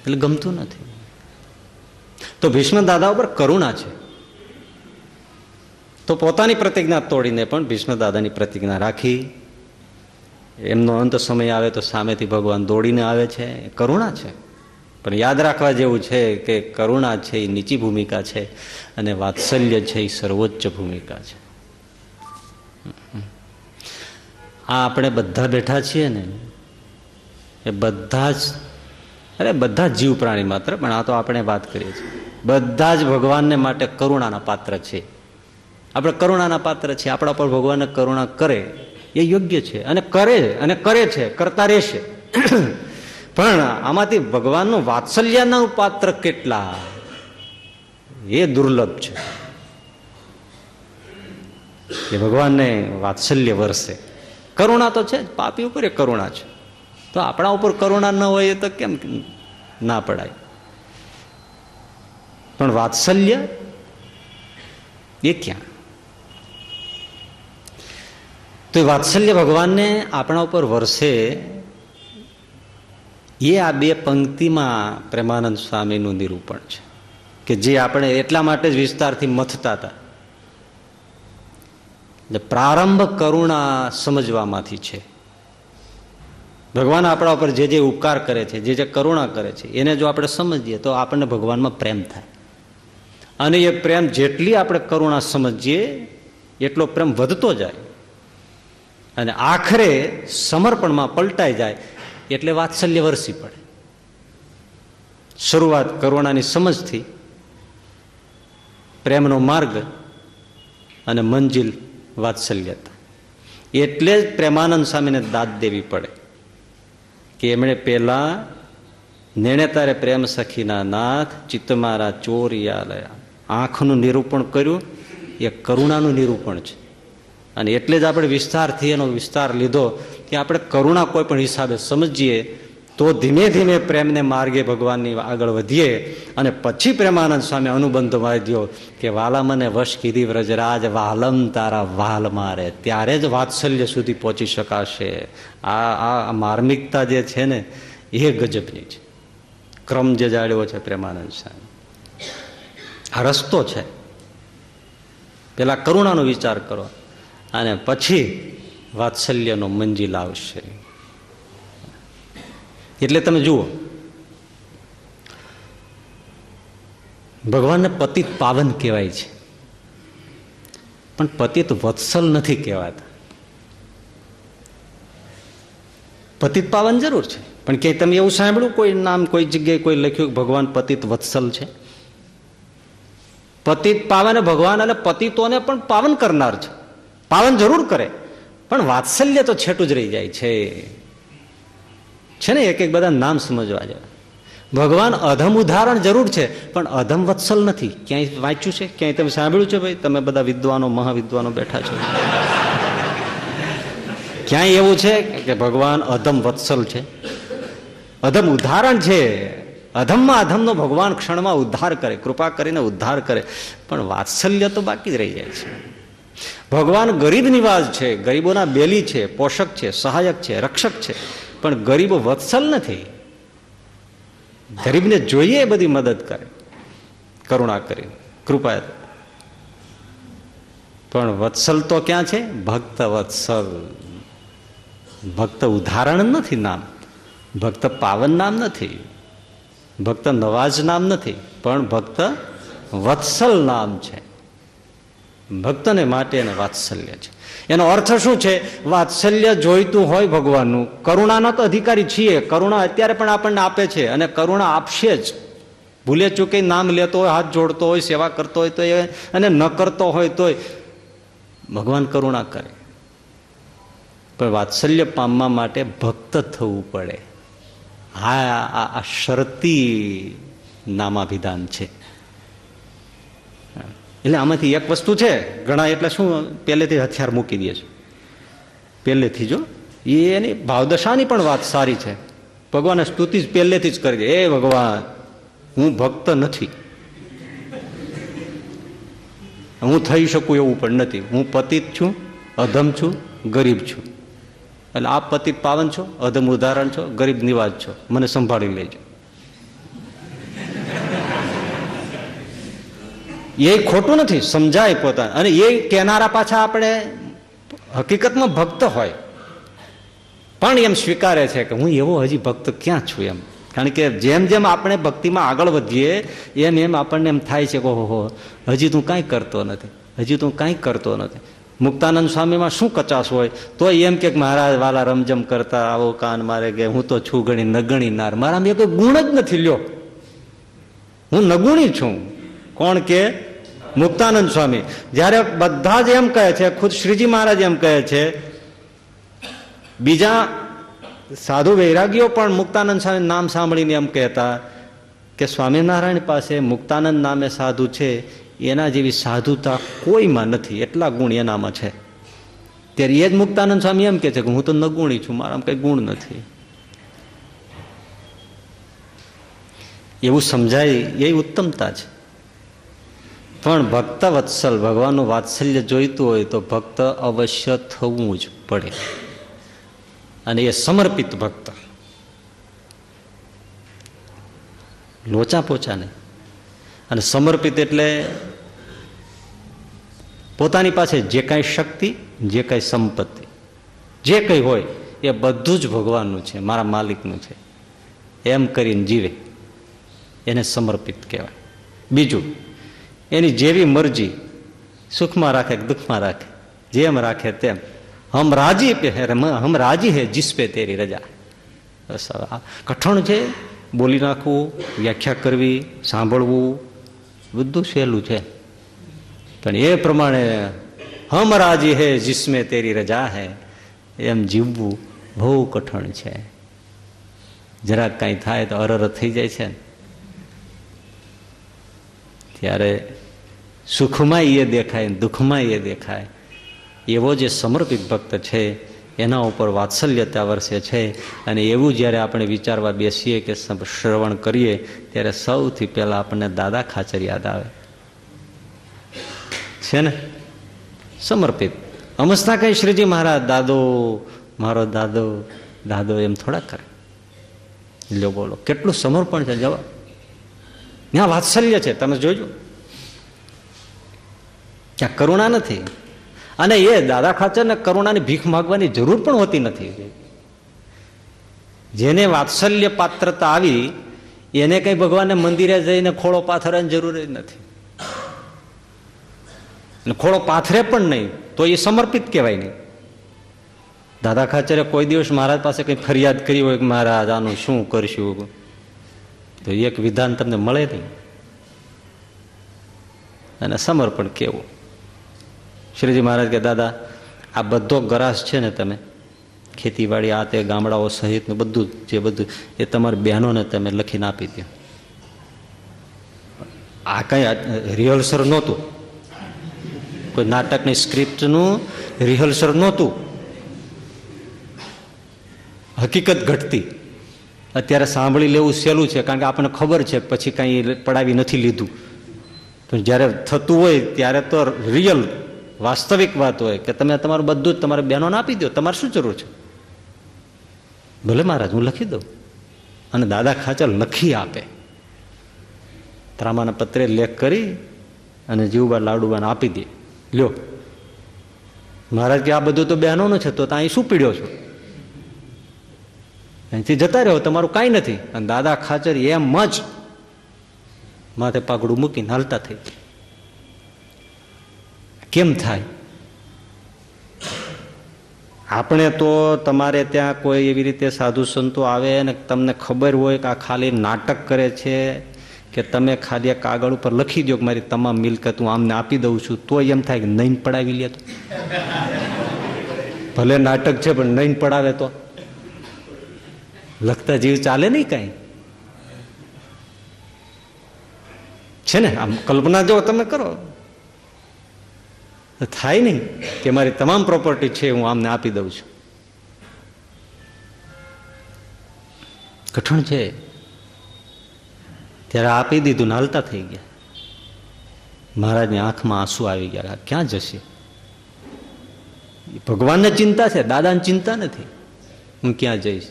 B: એટલે ગમતું નથી. તો ભીષ્મ દાદા ઉપર કરુણા છે. તો પોતાની પ્રતિજ્ઞા તોડીને પણ ભીષ્મ દાદાની પ્રતિજ્ઞા રાખી. એમનો અંત સમય આવે તો સામેથી ભગવાન દોડીને આવે છે. કરુણા છે. પણ યાદ રાખવા જેવું છે કે કરુણા છે, એ નીચી ભૂમિકા છે અને વાત્સલ્ય છે, એ સર્વોચ્ચ ભૂમિકા છે. આ આપણે બધા બેઠા છીએ ને. એ બધા જ, અરે બધા જ જીવ પ્રાણી માત્ર, પણ આ તો આપણે વાત કરીએ છીએ. બધા જ ભગવાનને માટે કરુણાના પાત્ર છે. આપણે કરુણાના પાત્ર છે આપણા પર ભગવાન કરુણા કરે, એ યોગ્ય છે. અને કરે અને કરે છે, કરતા રહેશે. પણ આમાંથી ભગવાનનું વાત્સલ્યના પાત્ર કેટલા? એ દુર્લભ છે. એ ભગવાનને વાત્સલ્ય વરસે. કરુણા તો છે પાપી ઉપર એ કરુણા છે. તો આપણા ઉપર કરુણા ન હોય તો કેમ ના પડાય? પણ વાત્સલ્ય એ ક્યાં? તો એ વાત્સલ્ય ભગવાનને આપણા ઉપર વરસે. એ આ બે પંક્તિમાં પ્રેમાનંદ સ્વામીનું નિરૂપણ છે. કે જે આપણે એટલા માટે જ વિસ્તારથી મથતા હતા. પ્રારંભ કરુણા સમજવામાંથી છે. ભગવાન આપણા ઉપર જે જે ઉપકાર કરે છે, જે જે કરુણા કરે છે, એને જો આપણે સમજીએ તો આપણને ભગવાનમાં પ્રેમ થાય. અને એ પ્રેમ જેટલી આપણે કરુણા સમજીએ, એટલો પ્રેમ વધતો જાય. અને આખરે સમર્પણમાં પલટાઈ જાય એટલે વાત્સલ્ય વરસી પડે. શરૂઆત કરુણાની સમજથી, પ્રેમનો માર્ગ અને મંજિલ વાત્સલ્યતા. એટલે જ પ્રેમાનંદ સ્વામીને દાદ દેવી પડે કે એમણે પહેલા નેણે તારે પ્રેમ સખીના નાથ ચિત્તમારા ચોરિયાલયા આંખનું નિરૂપણ કર્યું, એ કરુણાનું નિરૂપણ છે. અને એટલે જ આપણે વિસ્તારથી એનો વિસ્તાર લીધો કે આપણે કરુણા કોઈ પણ હિસાબે સમજીએ, તો ધીમે ધીમે પ્રેમને માર્ગે ભગવાનની આગળ વધીએ અને પછી પ્રેમાનંદ સ્વામી અનુબંધ વાંધ્યો કે વાલા મને વશ કીધી વ્રજરાજ, વાલમ તારા વાલ મારે, ત્યારે જ વાત્સલ્ય સુધી પહોંચી શકાશે. આ આ માર્મિકતા જે છે ને, એ ગજબની છે. ક્રમ જે જાળ્યો છે પ્રેમાનંદ સ્વામી. આ રસ્તો છે. પેલા કરુણાનો વિચાર કરો. અને પછી વાત્સલ્યનો મંજિલ આવશે. એટલે તમે જુઓ, ભગવાનને પતિત પાવન કહેવાય છે. પણ પતિત વત્સલ નથી કહેવાતા. પતિત પાવન જરૂર છે. પણ કે તમે એવું સાંભળ્યું, કોઈ નામ, કોઈ જગ્યાએ કોઈ લખ્યું ભગવાન પતિત વત્સલ છે? પતિત પાવન ભગવાન અને પતિતોને પણ પાવન કરનાર છે. પાવન જરૂર કરે. પણ વાત્સલ્ય તો છેટું જ રહી જાય છે. છે ને એક એક બધા નામ સમજવા જાય ભગવાન અધમ ઉદાહરણ જરૂર છે, પણ અધમ વત્સલ નથી. ક્યાંય વાંચ્યું છે? ક્યાંય તમે સાંભળ્યું છે ભાઈ? તમે બધા વિદ્વાનો, મહાવિદ્વાનો બેઠા છો. ક્યાંય એવું છે કે ભગવાન અધમ વત્સલ છે? અધમ ઉદાહરણ છે. અધમમાં અધમનો ભગવાન ક્ષણમાં ઉદ્ધાર કરે, કૃપા કરીને ઉદ્ધાર કરે. પણ વાત્સલ્ય તો બાકી જ રહી જાય છે. ભગવાન ગરીબ નિવાસ છે, ગરીબોના બેલી છે, પોષક છે, સહાયક છે, રક્ષક છે, પણ ગરીબ વત્સલ નથી. ગરીબને જોઈએ બધી મદદ કરે, કરુણા કરી, કૃપા પણ વત્સલ તો ક્યાં છે? ભક્ત વત્સલ. ભક્ત ઉદાહરણ નથી નામ. ભક્ત પાવન નામ નથી. ભક્ત નવાજ નામ નથી. પણ ભક્ત વત્સલ નામ છે. ભક્તને માટે એને વાત્સલ્ય છે. એનો અર્થ શું છે? વાત્સલ્ય જોઈતું હોય ભગવાનનું. કરુણાનો તો અધિકારી છીએ. કરુણા અત્યારે પણ આપણને આપે છે અને કરુણા આપશે જ. ભૂલે ચૂકે નામ લેતો હોય, હાથ જોડતો હોય, સેવા કરતો હોય તો એ અને ન કરતો હોય તોય ભગવાન કરુણા કરે. પણ વાત્સલ્ય પામવા માટે ભક્ત થવું પડે. હા આ શરતી નામાભિધાન છે. એટલે આમાંથી એક વસ્તુ છે, ઘણા એટલે શું, પહેલેથી હથિયાર મૂકી દે છે. પહેલેથી જો એની ભાવદશાની પણ વાત સારી છે. ભગવાને સ્તુતિ જ પહેલેથી જ કરી દે. એ ભગવાન, હું ભક્ત નથી. હું થઈ શકું એવું પણ નથી. હું પતિત છું, અધમ છું, ગરીબ છું. એટલે આપ પતિત પાવન છો, અધમ ઉદાહરણ છો, ગરીબ નિવાજ છો. મને સંભાળી લેજો. એ ખોટું નથી, સમજાય પોતા અને એ કેનારા પાછા આપણે હકીકતમાં ભક્ત હોય. પણ એમ સ્વીકારે છે કે હું એવો હજી ભક્ત ક્યાં છું એમ. કારણ કે જેમ જેમ આપણે ભક્તિમાં આગળ વધીએ, એમ એમ આપણને એમ થાય છે કે ઓહો, હજી તું કાંઈ કરતો નથી, હજી તું કાંઈ કરતો નથી. મુક્તાનંદ સ્વામીમાં શું કચાશ હોય, તો એમ કે મહારાજ વાલા રમજમ કરતા, આવો કાન મારે કે હું તો છું ગણી નગણી નાર મારામાં કોઈ ગુણ જ નથી લ્યો. હું નગુણી છું. કોણ કે? મુક્તાનંદ સ્વામી. જ્યારે બધા જ એમ કહે છે, ખુદ શ્રીજી મહારાજ એમ કહે છે, બીજા સાધુ વૈરાગીઓ પણ મુક્તાનંદ સ્વામી નામ સાંભળીને એમ કહેતા કે સ્વામિનારાયણ પાસે મુક્તાનંદ નામે સાધુ છે, એના જેવી સાધુતા કોઈમાં નથી, એટલા ગુણ એનામાં છે. ત્યારે એ જ મુક્તાનંદ સ્વામી એમ કે છે કે હું તો નગુણી છું, મારામાં કઈ ગુણ નથી. એવું સમજાય, એ ઉત્તમતા છે. પણ ભક્ત વત્સલ, ભગવાનનું વાત્સલ્ય જોઈતું હોય તો ભક્ત અવશ્ય થવું જ પડે. અને એ સમર્પિત ભક્ત. લોચા પોચા નહીં. અને સમર્પિત એટલે પોતાની પાસે જે કાંઈ શક્તિ, જે કાંઈ સંપત્તિ, જે કંઈ હોય, એ બધું જ ભગવાનનું છે, મારા માલિકનું છે. એમ કરીને જીવે. એને સમર્પિત કહેવાય. બીજું એની જેવી મરજી સુખમાં રાખે કે દુઃખમાં રાખે. જેમ રાખે તેમ. હમ રાજી પે હમ રાજી હે જીસપે તેરી રજા. બસ કઠણ છે, બોલી નાખવું, વ્યાખ્યા કરવી, સાંભળવું, બધું સહેલું છે. પણ એ પ્રમાણે હમ રાજી હે જીસમે તેરી રજા હે, એમ જીવવું બહુ કઠણ છે. જરાક કાંઈ થાય તો અરર થઈ જાય છે ને. ત્યારે સુખમાં એ દેખાય દુઃખમાં એ દેખાય. એવો જે સમર્પિત ભક્ત છે, એના ઉપર વાત્સલ્યતા વર્ષે છે અને એવું જ્યારે આપણે વિચારવા બેસીએ કે શ્રવણ કરીએ, ત્યારે સૌથી પહેલાં આપણને દાદા ખાચર યાદ આવે. છે ને? સમર્પિત. અમસ્તા કઈ શ્રીજી મહારાજ, દાદો, મારો દાદો દાદો એમ થોડા કરે. લો બોલો. કેટલું સમર્પણ છે જવાબ. ત્યાં વાત્સલ્ય છે, તમે જોજો. ત્યાં કરુણા નથી. અને એ દાદા ખાચરને કરુણાની ભીખ માગવાની જરૂર પણ હોતી નથી. જેને વાત્સલ્ય પાત્રતા આવી, એને કઈ ભગવાનને મંદિરે જઈને ખોળો પાથરવાની જરૂર જ નથી. ખોળો પાથરે પણ નહીં, તો એ સમર્પિત કહેવાય નહીં. દાદા ખાચરે કોઈ દિવસ મહારાજ પાસે કંઈ ફરિયાદ કરી હોય કે, મહારાજ, આનું શું કરશું? તો એક વિધાન તમને મળે નહીં. અને સમર્પણ કેવું? શ્રીજી મહારાજ કે, દાદા, આ બધો ગ્રાસ છે ને તમે, ખેતીવાડી, આ તે ગામડાઓ સહિતનું બધું જે બધું, એ તમારી બહેનોને તમે લખીને આપી દો આ કઈ રિહર્સલ નહોતું. કોઈ નાટકની સ્ક્રિપ્ટનું રિહર્સલ નહોતું. હકીકત ઘટતી. અત્યારે સાંભળી લેવું સહેલું છે, કારણ કે આપણને ખબર છે, પછી કાંઈ પડાવી નથી લીધું. પણ જ્યારે થતું હોય, ત્યારે તો રિયલ વાસ્તવિક વાત હોય કે તમે તમારું બધું જ તમારે બહેનોને આપી દો, તમારે શું જરૂર છે? ભલે મહારાજ, હું લખી દઉં. અને દાદા ખાચર લખી આપે. ત્રામાના પત્રે લેખ કરી અને જીવબા લાડુબાને આપી દે. લ્યો. મહારાજ કે આ બધું તો બહેનોનું છે તો અહીં શું પીડ્યો છો? અહીંથી જતા રહ્યો તમારું કાંઈ નથી. અને દાદા ખાચર એમ જ માથે પાઘડું મૂકીને હાલતા થઈ. કેમ થાય? આપણે તો તમારે ત્યાં કોઈ એવી રીતે સાધુ સંતો આવે અને તમને ખબર હોય કે આ ખાલી નાટક કરે છે, કે તમે ખાલી કાગળ ઉપર લખી દો કે મારી તમામ મિલકત હું આમને આપી દઉં છું તો એમ થાય કે નહીં પડાવી લે તો. ભલે નાટક છે, પણ નહીં પડાવે તો. લખતા જીવ ચાલે નહીં કાંઈ? છે ને? આમ કલ્પના જો તમે કરો. થાય નહીં કે મારી તમામ પ્રોપર્ટી છે હું આમને આપી દઉં છું. કઠણ છે. ત્યારે આપી દીધું નાલતા થઈ ગયા. મહારાજની આંખમાં આંસુ આવી ગયા ક્યાં જશે? ભગવાનને ચિંતા છે, દાદાને ચિંતા નથી. હું ક્યાં જઈશ?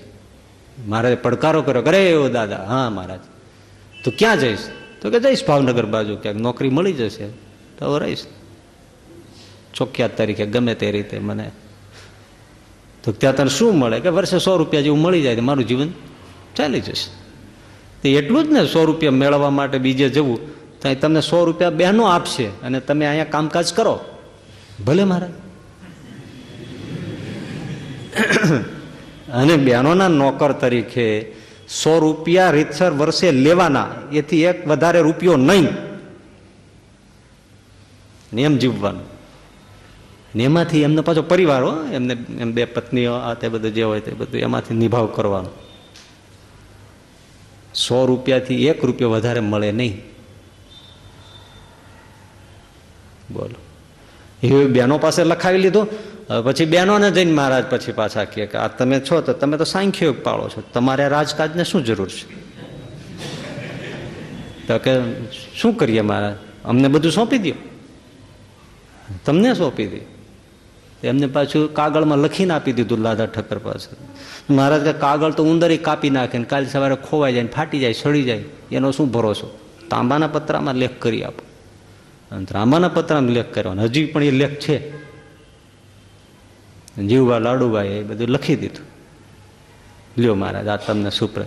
B: મહારાજે પડકારો કર્યો કરે એવો દાદા, હા મહારાજ. તું ક્યાં જઈશ? તો કે જઈશ ભાવનગર બાજુ, ક્યાંક નોકરી મળી જશે. તો રહીશ. ચોખ્યાત તરીકે, ગમે તે રીતે મને. તો ત્યાં તને શું મળે? કે વર્ષે સો રૂપિયા જેવું મળી જાય મારું જીવન ચાલી જશે. તો એટલું જ ને સો રૂપિયા મેળવવા માટે બીજે જવું, તો તમને સો રૂપિયા બહેનો આપશે અને તમે અહીંયા કામકાજ કરો. ભલે મારા અને બહેનોના નોકર તરીકે સો રૂપિયા રીતસર વર્ષે લેવાના, એથી એક વધારે રૂપિયો નહીં. નિયમ જીવવાનો. ને એમાંથી એમને પાછો પરિવાર એમને, એમ બે પત્નીઓ, આ તે બધું જે હોય તે બધું એમાંથી નિભાવ કરવાનો. સો રૂપિયાથી એક રૂપિયો વધારે મળે નહીં. બોલો. એ બહેનો પાસે લખાવી લીધું પછી બહેનોને જઈને મહારાજ પછી પાછા કહે કે આ તમે છો તો તમે તો સાંખ્ય પાળો છો. તમારે રાજકાજને શું જરૂર છે? તો કે શું કરીએ મહારાજ? અમને બધું સોંપી દો તમને સોંપી દે એમને પાછું કાગળમાં લખીને આપી દીધું લાદા ઠક્કર પાસે મહારાજ કાગળ તો ઉંદરી કાપી નાખે ને કાલે સવારે ખોવાઈ જાય ફાટી જાય, સડી જાય. એનો શું ભરોસો? તાંબાના પત્રામાં લેખ કરી આપો. અને રામાના પત્રામાં લેખ કરવાનો હજી પણ એ લેખ છે. જીવવા લાડુભાઈ એ બધું લખી દીધું. લ્યો મહારાજ, આ તમને સુપ્ર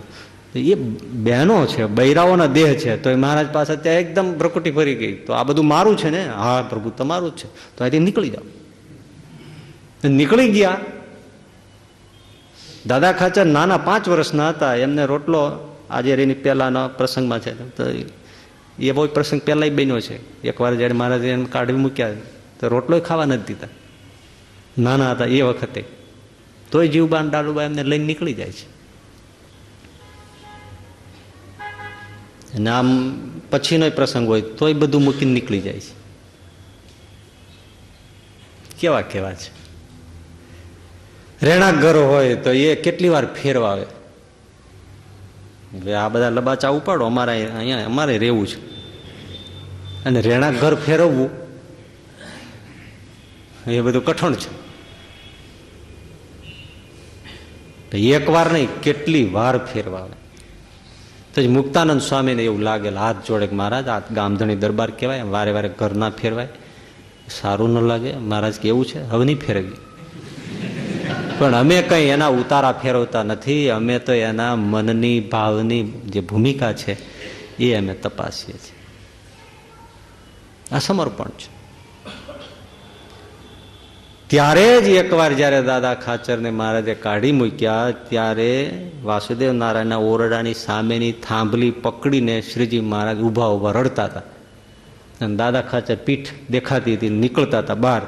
B: એ બહેનો છે, બૈરાઓના દેહ છે તો એ મહારાજ પાસે ત્યાં એકદમ પ્રકૃતિ ફરી ગઈ. તો આ બધું મારું છે ને? હા, પ્રભુ, તમારું જ છે. તો અહીંથી નીકળી જાઓ. નીકળી ગયા. દાદા ખાચર નાના પાંચ વર્ષના હતા, એમને રોટલો આજે એની પહેલાના પ્રસંગમાં છે. તો એ બહુ પ્રસંગ પહેલાં બન્યો છે. એકવાર જ્યારે મહારાજે એમ કાઢવી મૂક્યા, તો રોટલો ખાવા નથી દીધા. નાના હતા એ વખતે. તોય જીવબાન ડાલુબા એમને લઈને નીકળી જાય છે. અને આમ પછીનો પ્રસંગ હોય, તોય બધું મૂકીને નીકળી જાય છે. કેવા કેવા છે. રહેણાંક ઘર હોય તો એ કેટલી વાર ફેરવા આવે? આ બધા લબાચા ઉપાડો, અમારે અહીંયા, અમારે રહેવું છે. અને રહેણાંક ઘર ફેરવવું, એ બધું કઠણ છે. એક વાર નહીં, કેટલી વાર ફેરવા આવે તો જ મુક્તાનંદ સ્વામીને એવું લાગેલ, હાથ જોડે મહારાજ, આ ગામધણી દરબાર કહેવાય વારે વારે ઘર ના ફેરવાય. સારું ન લાગે, મહારાજ કે, એવું છે? હવે નહીં ફેરવી પણ અમે કંઈ એના ઉતારા ફેરવતા નથી, અમે તો એના મનની ભાવની જે ભૂમિકા છે, એ અમે તપાસીએ છીએ. આ સમર્પણ છે. ત્યારે જ એકવાર જ્યારે દાદા ખાચરને મહારાજે કાઢી મૂક્યા, ત્યારે વાસુદેવ નારાયણના ઓરડાની સામેની થાંભલી પકડીને શ્રીજી મહારાજ ઊભા ઊભા રડતા હતા. અને દાદા ખાચર પીઠ દેખાતી હતી, નીકળતા હતા બહાર.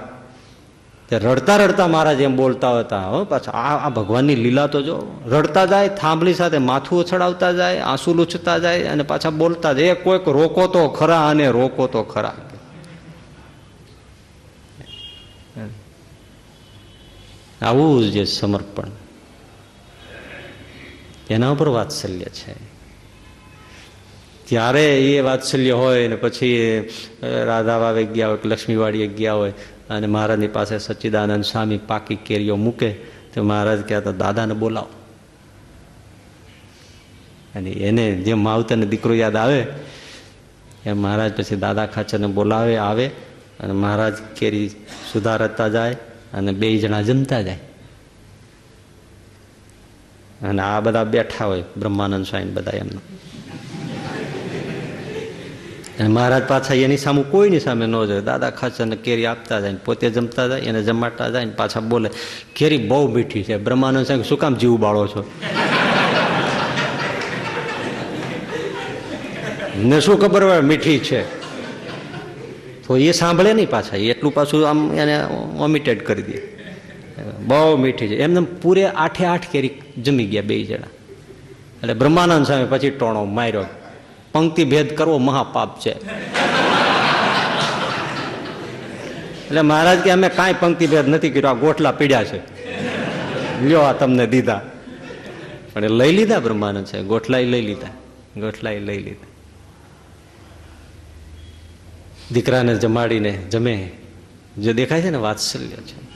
B: તે રડતા રડતા મહારાજ એમ બોલતા હતા, હો, પાછા આ આ ભગવાનની લીલા તો જો, રડતા જાય, થાંભલી સાથે માથું ઉછળાવતા જાય, આંસુ લૂછતા જાય અને પાછા બોલતા જાય. કોઈક રોકો તો ખરા અને રોકો તો ખરા. આવું જે સમર્પણ. એના ઉપર વાત્સલ્ય છે. ત્યારે એ વાત્સલ્ય હોય ને પછી રાધા વાવે ગયા હોય લક્ષ્મીવાડીએ ગયા હોય અને મહારાજની પાસે સચ્ચિદાનંદ સ્વામી પાકી કેરીઓ મૂકે, તો મહારાજ કહેતા દાદાને બોલાવો. અને એને જે માવતરને દીકરો યાદ આવે એમ મહારાજ પછી દાદા ખાચરને બોલાવે, આવે અને મહારાજ કેરી સુધારતા જાય. અને બે જણા જમતા જાય. અને આ બધા બેઠા હોય, બ્રહ્માનંદ સ્વામી બધા એમનો. અને મહારાજ પાછા એની સામે કોઈની સામે ન જોયે. દાદા ખાચરને કેરી આપતા જાય પોતે જમતા જાય, એને જમાડતા જાય પાછા બોલે, કેરી બહુ મીઠી છે. બ્રહ્માનંદ સ્વામી શું કામ જીવ બાળો છો? ને શું ખબર હોય? મીઠી છે. તો એ સાંભળે નહીં પાછા. એટલું પાછું આમ એને ઓમિટેડ કરી દે. બહુ મીઠી છે. એમને પૂરે આઠે આઠ કેરી જમી ગયા બે જણા. એટલે બ્રહ્માનંદ સામે પછી ટોણો માર્યો. પંક્તિ ભેદ કરવો મહાપાપ છે. એટલે મહારાજ કે, અમે કાંઈ પંક્તિ ભેદ નથી કર્યો. આ ગોઠલા પીડ્યા છે. લ્યો આ તમને દીધા. પણ લઈ લીધા બ્રહ્માનંદ છે ગોઠલા લઈ લીધા. ગોઠલા લઈ લીધા. દીકરાને જમાડીને જમે. જે દેખાય છે ને, વાત્સલ્ય છે.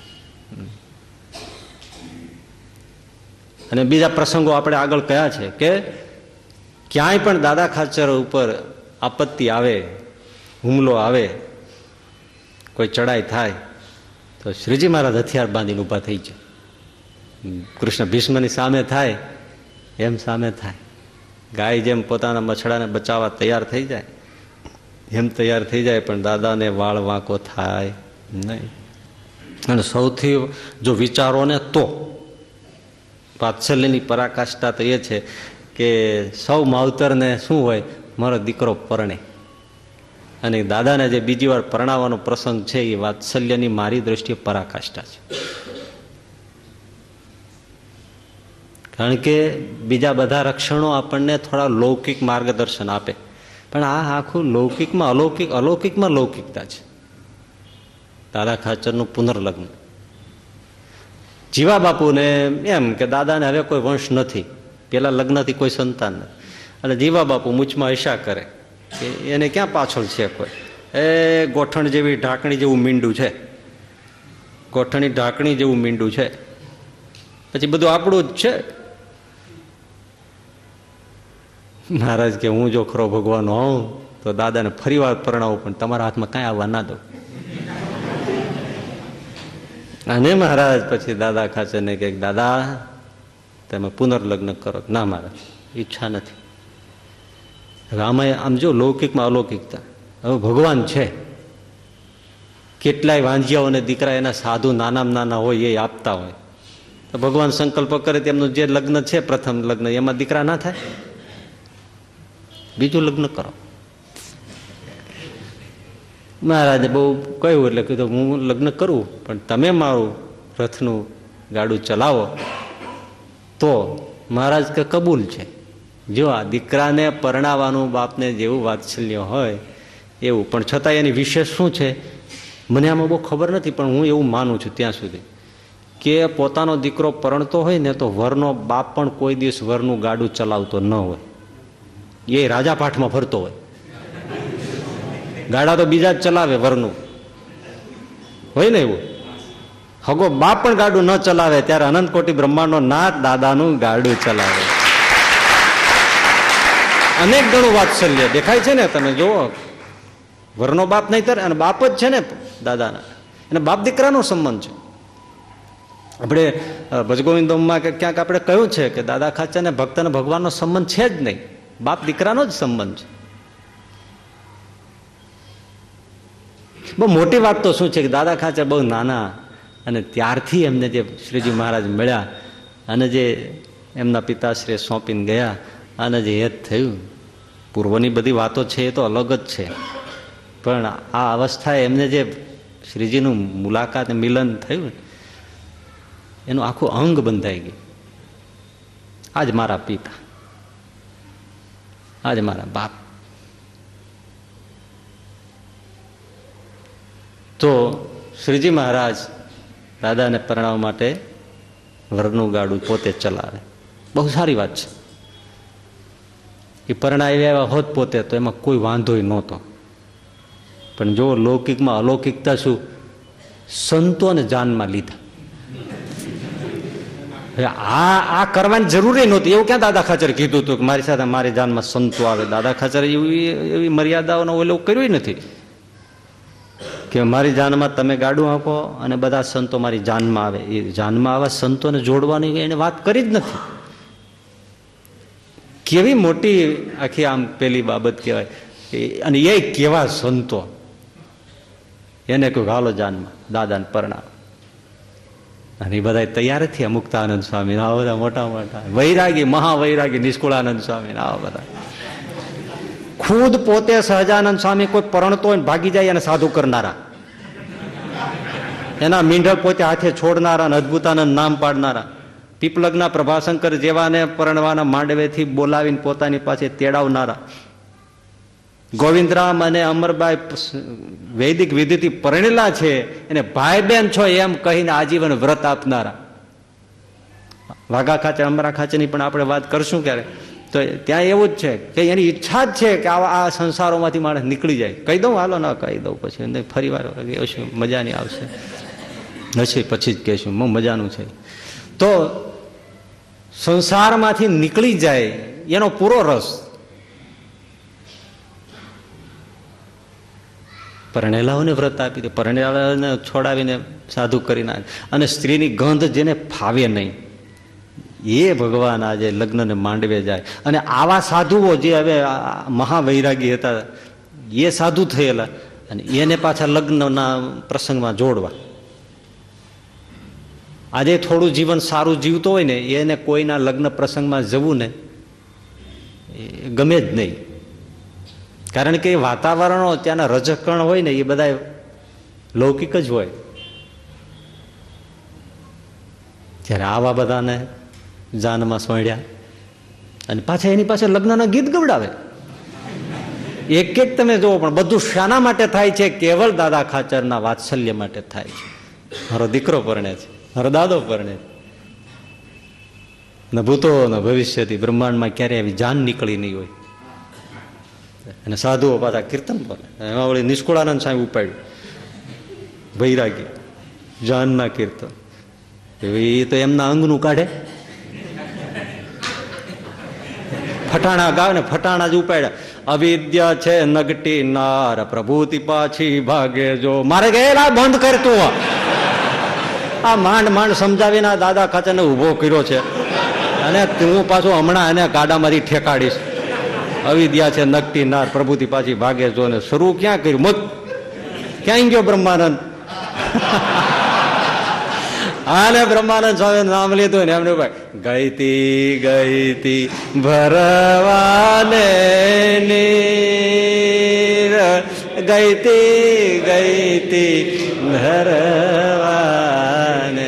B: અને બીજા પ્રસંગો આપણે આગળ કયા છે કે ક્યાંય પણ દાદા ખાચર ઉપર આપત્તિ આવે, હુમલો આવે, કોઈ ચડાઈ થાય, તો શ્રીજી મહારાજ હથિયાર બાંધીને ઊભા થઈ જાય કૃષ્ણ ભીષ્મની સામે થાય, એમ સામે થાય. ગાય જેમ પોતાના મછડાને બચાવવા તૈયાર થઈ જાય એમ તૈયાર થઈ જાય, પણ દાદાને વાળ વાંકો થાય નહીં. અને સૌથી જો વિચારો ને તો વાત્સલ્યની પરાકાષ્ઠા તો એ છે કે સૌ માવતરને શું હોય, મારો દીકરો પરણે. અને દાદાને જે બીજી વાર પરણાવવાનો પ્રસંગ છે, એ વાત્સલ્યની મારી દ્રષ્ટિએ પરાકાષ્ઠા છે. કારણ કે બીજા બધા રક્ષણો આપણને થોડા લૌકિક માર્ગદર્શન આપે. પણ આ આખું લૌકિકમાં અલૌકિક, અલૌકિકમાં લૌકિકતા છે. દાદા ખાચરનું પુનર્લગ્ન. જીવા બાપુને એમ કે દાદાને હવે કોઈ વંશ નથી. પેલા લગ્નથી કોઈ સંતાન નથી. અને જીવા બાપુ મૂછમાં ઈશા કરે કે એને ક્યાં પાછળ છે કોઈ? એ ગોઠણ જેવી ઢાંકણી જેવું મીંડું છે. ગોઠણી ઢાંકણી જેવું મીંડું છે. પછી બધું આપણું જ છે. મહારાજ કે, હું જો ખરો ભગવાન હોઉં, તો દાદાને ફરી વાર પરણાવું, પણ તમારા હાથમાં કાંઈ આવવા ના દઉં. અને મહારાજ પછી દાદા ખાચરને કે, દાદા, તમે પુનર્લગ્ન કરો. ના, મહારાજ, ઈચ્છા નથી. હવે આમાં જો લૌકિકમાં અલૌકિકતા, હવે ભગવાન છે. કેટલાય વાંજિયાઓને દીકરા એના સાધુ નાનામાં નાના હોય, એ આપતા હોય. તો ભગવાન સંકલ્પ કરે, તેમનું જે લગ્ન છે, પ્રથમ લગ્ન, એમાં દીકરા ના થાય? બીજું લગ્ન કરો. મહારાજે બહુ કહ્યું એટલે કીધું, હું લગ્ન કરું, પણ તમે મારું રથનું ગાડું ચલાવો. તો મહારાજ કે, કબૂલ છે. જો આ દીકરાને પરણાવવાનું બાપને જેવું વાત્સલ્ય હોય, એવું. પણ છતાં એની વિશેષ શું છે? મને આમાં બહુ ખબર નથી, પણ હું એવું માનું છું ત્યાં સુધી કે પોતાનો દીકરો પરણતો હોય ને તો વરનો બાપ પણ કોઈ દિવસ વરનું ગાડું ચલાવતો ન હોય. એ રાજા પાઠમાં ફરતો હોય. ગાડા તો બીજા જ ચલાવે વરનું. હોય ને એવું? હગો બાપ પણ ગાડું ન ચલાવે, ત્યારે અનંત કોટી બ્રહ્માંડનો નાથ દાદાનું ગાડું ચલાવે. અનેક ગણું વાત્સલ્ય દેખાય છે ને, તમે જુઓ. વરનો બાપ નહીં તર, અને બાપ જ છે ને દાદાના. અને બાપ દીકરાનો સંબંધ છે. આપણે ભજગોવિંદમમાં કે ક્યાંક આપણે કહ્યું છે કે દાદા ખાચા ને ભક્ત અને ભગવાનનો સંબંધ છે જ નહીં. બાપ દીકરાનો જ સંબંધ છે. બહુ મોટી વાત તો શું છે કે દાદા ખાચર બહુ નાના અને ત્યારથી એમને જે શ્રીજી મહારાજ મળ્યા અને જે એમના પિતાશ્રી સોંપીને ગયા અને જે હેત થયું, પૂર્વની બધી વાતો છે એ તો અલગ જ છે. પણ આ અવસ્થાએ એમને જે શ્રીજીનું મુલાકાત મિલન થયું એનું આખું અંગ બંધાઈ ગયું. આજ મારા પિતા. આજ મારા બાપ. તો શ્રીજી મહારાજ દાદાને પરણાવવા માટે વરનું ગાડું પોતે ચલાવે. બહુ સારી વાત છે. એ પરણાવી આવ્યા હોત પોતે તો એમાં કોઈ વાંધો નહોતો. પણ જો લૌકિકમાં અલૌકિકતા શું? સંતોને જાનમાં લીધા. આ આ કરવાની જરૂરી નહોતી. એવું ક્યાં દાદા ખાચર કીધું હતું કે મારી સાથે મારી જાનમાં સંતો આવે? દાદા ખાચર એવી એવી મર્યાદાઓનો ઓલો કર્યું નથી. કે મારી જાનમાં તમે ગાડું આપો અને બધા સંતો મારી જાનમાં આવે. એ જાનમાં આવા સંતોને જોડવાની એને વાત કરી જ નથી. કેવી મોટી આખી આમ પેલી બાબત કહેવાય. અને એ કેવા સંતો. એને કહ્યું, હાલો જાનમાં, દાદાને પરણાવ. અને એ બધા તૈયાર થયા, મુક્તાનંદ સ્વામી આ બધા મોટા મોટા. વૈરાગી, મહાવૈરાગી, નિષ્કુળાનંદ સ્વામી આવા બધા. ખુદ પોતે સહજાનંદ સ્વામી કોઈ પરણતો હોય ભાગી જાય અને સાધુ કરનારા. એના મીંઢક પોતે હાથે છોડનારા અને અદભુતાનંદ નામ પાડનારા. પીપલગના પ્રભાશંકર જેવાને પરણવાના માંડવેથી બોલાવીને પોતાની પાસે તેડાવનારા. ગોવિંદરામ અને અમરબાઈ વૈદિક વિધિથી પરણેલા છે એને ભાઈ બહેન છો એમ કહીને આજીવન વ્રત આપનારા. વાઘા ખાચર અમરા ખાચરની પણ આપણે વાત કરશું ક્યારે. તો ત્યાં એવું જ છે કે એની ઈચ્છા જ છે કે આવા આ સંસારોમાંથી માણસ નીકળી જાય. કહી દઉં, હાલો ના કહી દઉં પછી. નહીં, ફરી વાર મજા નહીં આવશે. નથી પછી જ કહેશું મજાનું છે. તો સંસારમાંથી નીકળી જાય એનો પૂરો રસ. પરણેલાઓને વ્રત આપી દે, પરણેલાઓને છોડાવીને સાધુ કરી નાખે. અને સ્ત્રીની ગંધ જેને ફાવે નહીં, એ ભગવાન આજે લગ્નને માંડવે જાય. અને આવા સાધુઓ જે હવે મહાવૈરાગી હતા, એ સાધુ થયેલા અને એને પાછા લગ્નના પ્રસંગમાં જોડવા. આજે થોડું જીવન સારું જીવતો હોય ને, એને કોઈના લગ્ન પ્રસંગમાં જવું ને ગમે જ નહીં. કારણ કે વાતાવરણો ત્યાંના રજકણ હોય ને એ બધા લૌકિક જ હોય. જ્યારે આવા બધાને જાનમાં સોંડ્યા અને પાછા એની પાસે લગ્નના ગીત ગવડાવે. એક એક તમે જુઓ, પણ બધું શાના માટે થાય છે? કેવળ દાદા ખાચરના વાત્સલ્ય માટે થાય છે. મારો દીકરો પરણે છે, મારો દાદો પરણે છે. ન ભૂતો, ન ભવિષ્યથી બ્રહ્માંડમાં ક્યારે આવી જાન નીકળી નહીં હોય. અને સાધુઓ પાછા કીર્તન બોલે એમાં વળી નિષ્કુળાનંદ સાહેબ ઉપાડ્યું. વૈરાગી જાનના કીર્તન. એ તો એમના અંગનું કાઢે. ફટાણા ગાવ ને ફટાણા જ ઉપાડ્યા અવિદ્યા છે નગટી નાર, પ્રભુતિ પાછી ભાગે જો. મારે ગયેલા બંધ કરતું આ. માંડ માંડ સમજાવીને દાદા ખાતે ઊભો કર્યો છે. અને હું પાછું હમણાં એને ગાડામાંથી ઠેકાડીશ. અવિદ્યા છે નકટી નાર પ્રભુતિ પાછી ભાગે જો ને શરૂ ક્યાં કર્યું? મત. ક્યાં ગયો બ્રહ્માનંદ? આને બ્રહ્માનંદ સ્વામી નામ લીધું ને એમને ગઈતી ગઈતી, ભરવાને ગઈતી ગઈતી, ભરવાને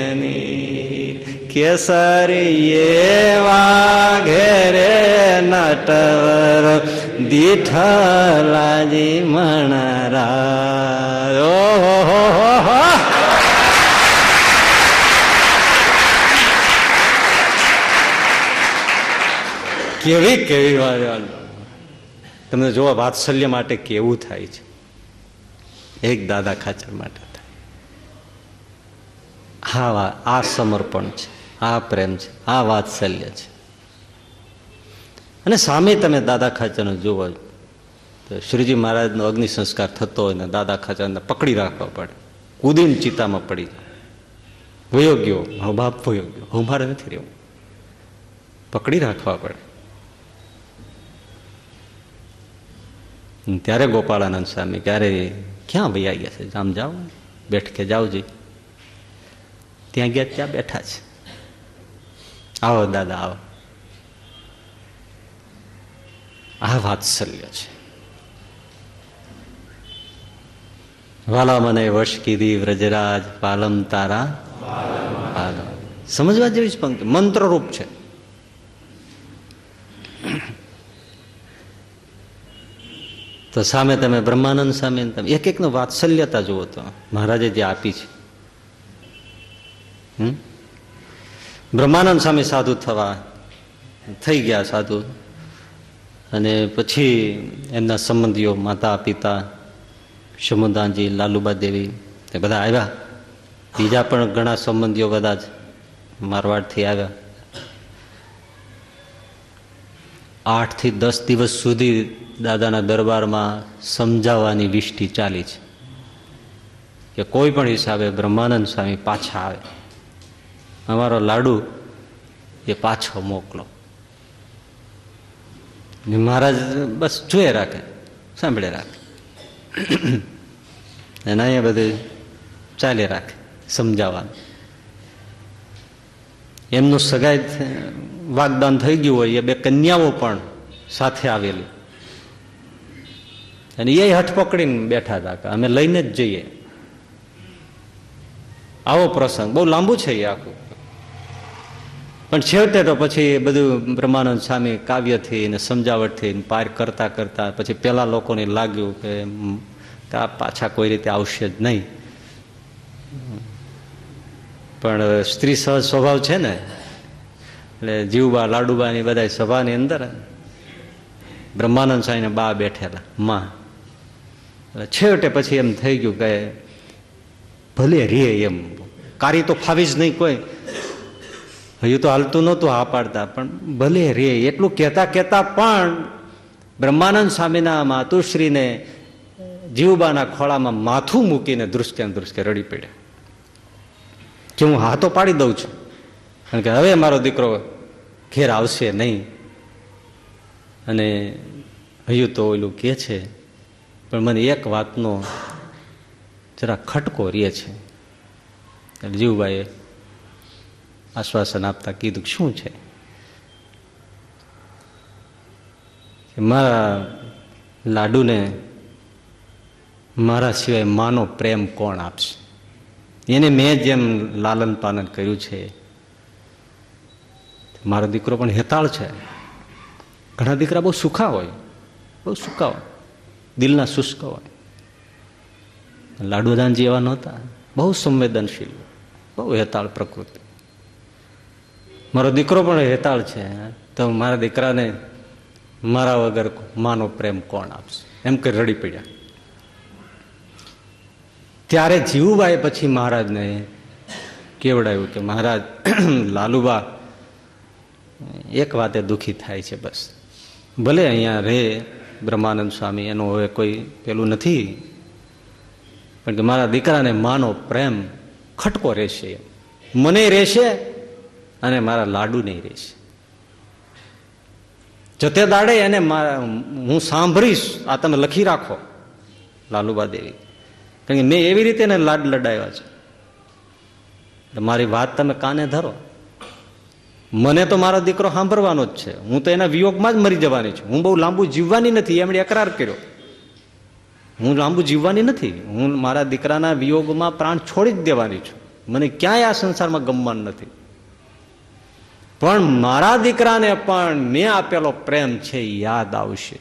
B: કેસરીએ વાઘેરે નટવર દીઠલાજી મણરા ઓહો કેવી કેવી વાત તમને જોવા, વાત્સલ્ય માટે કેવું થાય છે? એક દાદા ખાચર માટે થાય. હા, આ સમર્પણ છે. આ પ્રેમ છે, આ વાત્સલ્ય છે. અને સામે તમે દાદા ખાચરને જુઓ, તો શ્રીજી મહારાજનો અગ્નિ સંસ્કાર થતો હોય ને દાદા ખાચરને પકડી રાખવા પડે. કુદીને ચિતામાં પડી વયો ગયો મારો બાપ વયો ગયો હું મારે નથી રહ્યો પકડી રાખવા પડે. ત્યારે ગોપાળાનંદ સ્વામી ક્યારે, ક્યાં ભાઈ ગયા છે? આમ જાઓ બેઠકે જાવજી. ત્યાં ગયા, ત્યાં બેઠા છે. આવો દાદા, આવો. આ વાત્સલ્ય છે. વાલા મને વશ કીધી વ્રજરાજ પાલમ તારા પાલમ. સમજવા જેવી જ પંક્તિ, મંત્રરૂપ છે. તો સામે તમે બ્રહ્માનંદ સામે તમે એક એકનો વાત્સલ્યતા જુઓ તો, મહારાજે જે આપી છે. બ્રહ્માનંદ સ્વામી સાધુ થવા થઈ ગયા સાધુ. અને પછી એમના સંબંધીઓ માતા, પિતા, શમુદાનજી, લાલુબા દેવી એ બધા આવ્યા. બીજા પણ ઘણા સંબંધીઓ બધા જ મારવાડથી આવ્યા. આઠથી દસ દિવસ સુધી દાદાના દરબારમાં સમજાવવાની વિષ્ટિ ચાલી છે કે કોઈ પણ હિસાબે બ્રહ્માનંદ સ્વામી પાછા આવે. અમારો લાડુ એ પાછો મોકલો. ને મહારાજ બસ જોયે રાખે, સાંભળે રાખે. અને અહીંયા બધું ચાલે રાખે, સમજાવવાનું. એમનું સગાઈ વાગદાન થઈ ગયું હોય, એ બે કન્યાઓ પણ સાથે આવેલી. અને એ હઠ પકડીને બેઠા હતા અમે લઈને જ જઈએ. આવો પ્રસંગ, બહુ લાંબુ છે એ આખું. પણ છેવટે તો પછી બધું બ્રહ્માનંદ સ્વામી કાવ્યથી ને સમજાવટથી પાર કરતા કરતા પછી પેલા લોકોને લાગ્યું કે આ પાછા કોઈ રીતે આવશે જ નહીં. પણ સ્ત્રી સહજ સ્વભાવ છે ને, એટલે જીવબા લાડુબા ની બધા સભાની અંદર બ્રહ્માનંદ સ્વામીને બા બેઠેલા, માં. એટલે છેવટે પછી એમ થઈ ગયું કે ભલે રે એમ, કારી તો ફાવી જ નહીં કોઈ. હજુ તો હાલતું નહોતું હા પાડતા, પણ ભલે રે, એટલું કહેતા કહેતા પણ બ્રહ્માનંદ સ્વામીના માતુશ્રીને જીવબાના ખોળામાં માથું મૂકીને ધ્રુસકે ધ્રુસકે રડી પડ્યા. કે હું હા તો પાડી દઉં છું. કારણ કે હવે મારો દીકરો ઘેર આવશે નહીં. અને હજુ તો ઓલું કે છે, પણ મને એક વાતનો જરા ખટકો રહે છે. એટલે જીવબાઈએ આશ્વાસન આપતા કીધું શું છે? મારા લાડુને મારા સિવાય માનો પ્રેમ કોણ આપશે? એને મેં જેમ લાલન પાલન કર્યું છે, મારો દીકરો પણ હેતાળ છે. ઘણા દીકરા બહુ સુખા હોય, બહુ સુખા હોય, દિલના શુષ્ક હોય. લાડુદાનજી એવા નહોતા, બહુ સંવેદનશીલ, બહુ હેતાળ પ્રકૃતિ. મારો દીકરો પણ હેતાળ છે તો મારા દીકરાને મારા વગર માનો પ્રેમ કોણ આપશે? એમ કે રડી પડ્યા. ત્યારે જીવુબાએ પછી મહારાજને કેવડાયું કે મહારાજ, લાલુબા, એક વાતે દુઃખી થાય છે બસ. ભલે અહીંયા રે બ્રહ્માનંદ સ્વામી, એનો હવે કોઈ પેલું નથી, પણ કે મારા દીકરાને માનો પ્રેમ ખટકો રહેશે મને રહેશે અને મારા લાડુ નહીં રહીશ જતે દાડે એને હું સાંભળીશ. આ તમે લખી રાખો, લાલુબા દેવી. કારણ કે મેં એવી રીતે એને લાડ લડાવ્યા છે. મારી વાત તમે કાને ધરો? મને તો મારો દીકરો સાંભળવાનો જ છે. હું તો એના વિયોગમાં જ મરી જવાની છું. હું બહુ લાંબુ જીવવાની નથી. એમણે અકરાર કર્યો. હું લાંબુ જીવવાની નથી. હું મારા દીકરાના વિયોગમાં પ્રાણ છોડી જ દેવાની છું. મને ક્યાંય આ સંસારમાં ગમવાનું નથી. પણ મારા દીકરાને પણ મેં આપેલો પ્રેમ છે યાદ આવશે.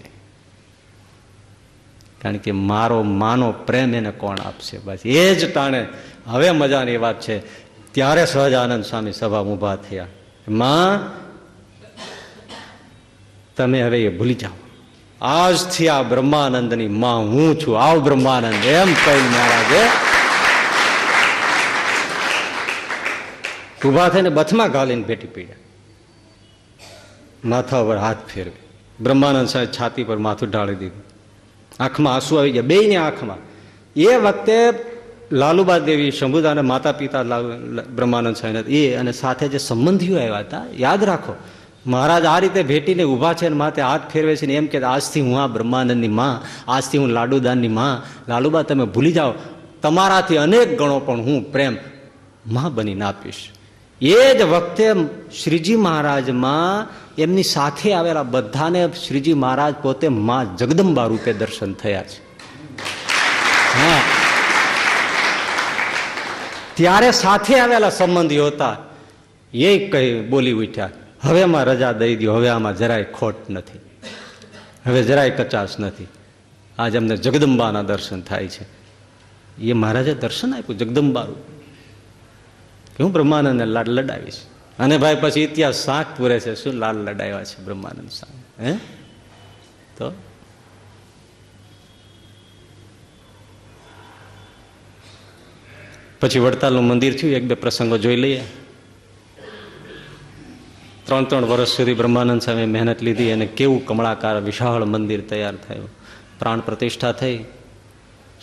B: કારણ કે મારો માનો પ્રેમ એને કોણ આપશે? બસ એ જ ટાણે હવે મજાની વાત છે. ત્યારે સહજ આનંદ સ્વામી સભા ઊભા થયા. માં, તમે હવે એ ભૂલી જાઓ. આજથી આ બ્રહ્માનંદની માં હું છું. આવ બ્રહ્માનંદ. એમ કહી મહારાજે ઊભા થઈને બથમાં ઘાલીને ભેટી પીડ્યા. માથા પર હાથ ફેરવે. બ્રહ્માનંદ સાહેબ છાતી પર માથું ઢાળી દીધું. આંખમાં આંસુ આવી ગયા. બેયની આંખમાં. એ વખતે લાલુબા દેવી શંભુદાને માતા પિતા લાલુ- બ્રહ્માનંદ સાહેબ એ અને સાથે જે સંબંધીઓ આવ્યા હતા, યાદ રાખો, મહારાજ આ રીતે ભેટીને ઊભા છે અને માથે હાથ ફેરવે છે ને એમ કે આજથી હું આ બ્રહ્માનંદની માં, આજથી હું લાડુદાનની માં. લાલુબા, તમે ભૂલી જાઓ. તમારાથી અનેક ગણો પણ હું પ્રેમમાં બનીને આપીશ. એ જ વખતે શ્રીજી મહારાજમાં એમની સાથે આવેલા બધાને શ્રીજી મહારાજ પોતે મા જગદંબા રૂપે દર્શન થયા છે. હા. ત્યારે સાથે આવેલા સંબંધીઓ હતા એ કહી બોલી ઉઠ્યા, હવે આમાં રજા દઈ દો હવે આમાં જરાય ખોટ નથી. હવે જરાય કચાશ નથી. આજ અમને જગદંબાના દર્શન થાય છે. એ મહારાજે દર્શન આપ્યું જગદંબા રૂપ. કે હું બ્રહ્માનંદને લાડ લડાવીશ. અને ભાઈ પછી ઇતિહાસ શાક પૂરે છે. શું લાલ લડાવ્યા છે બ્રહ્માનંદ સામે હે? તો? પછી વડતાલનું મંદિર થયું, એક બે પ્રસંગો જોઈ લઈએ. ત્રણ ત્રણ વર્ષ સુધી બ્રહ્માનંદ સામે મહેનત લીધી અને કેવું કમળાકાર, વિશાળ મંદિર તૈયાર થયું. પ્રાણ પ્રતિષ્ઠા થઈ.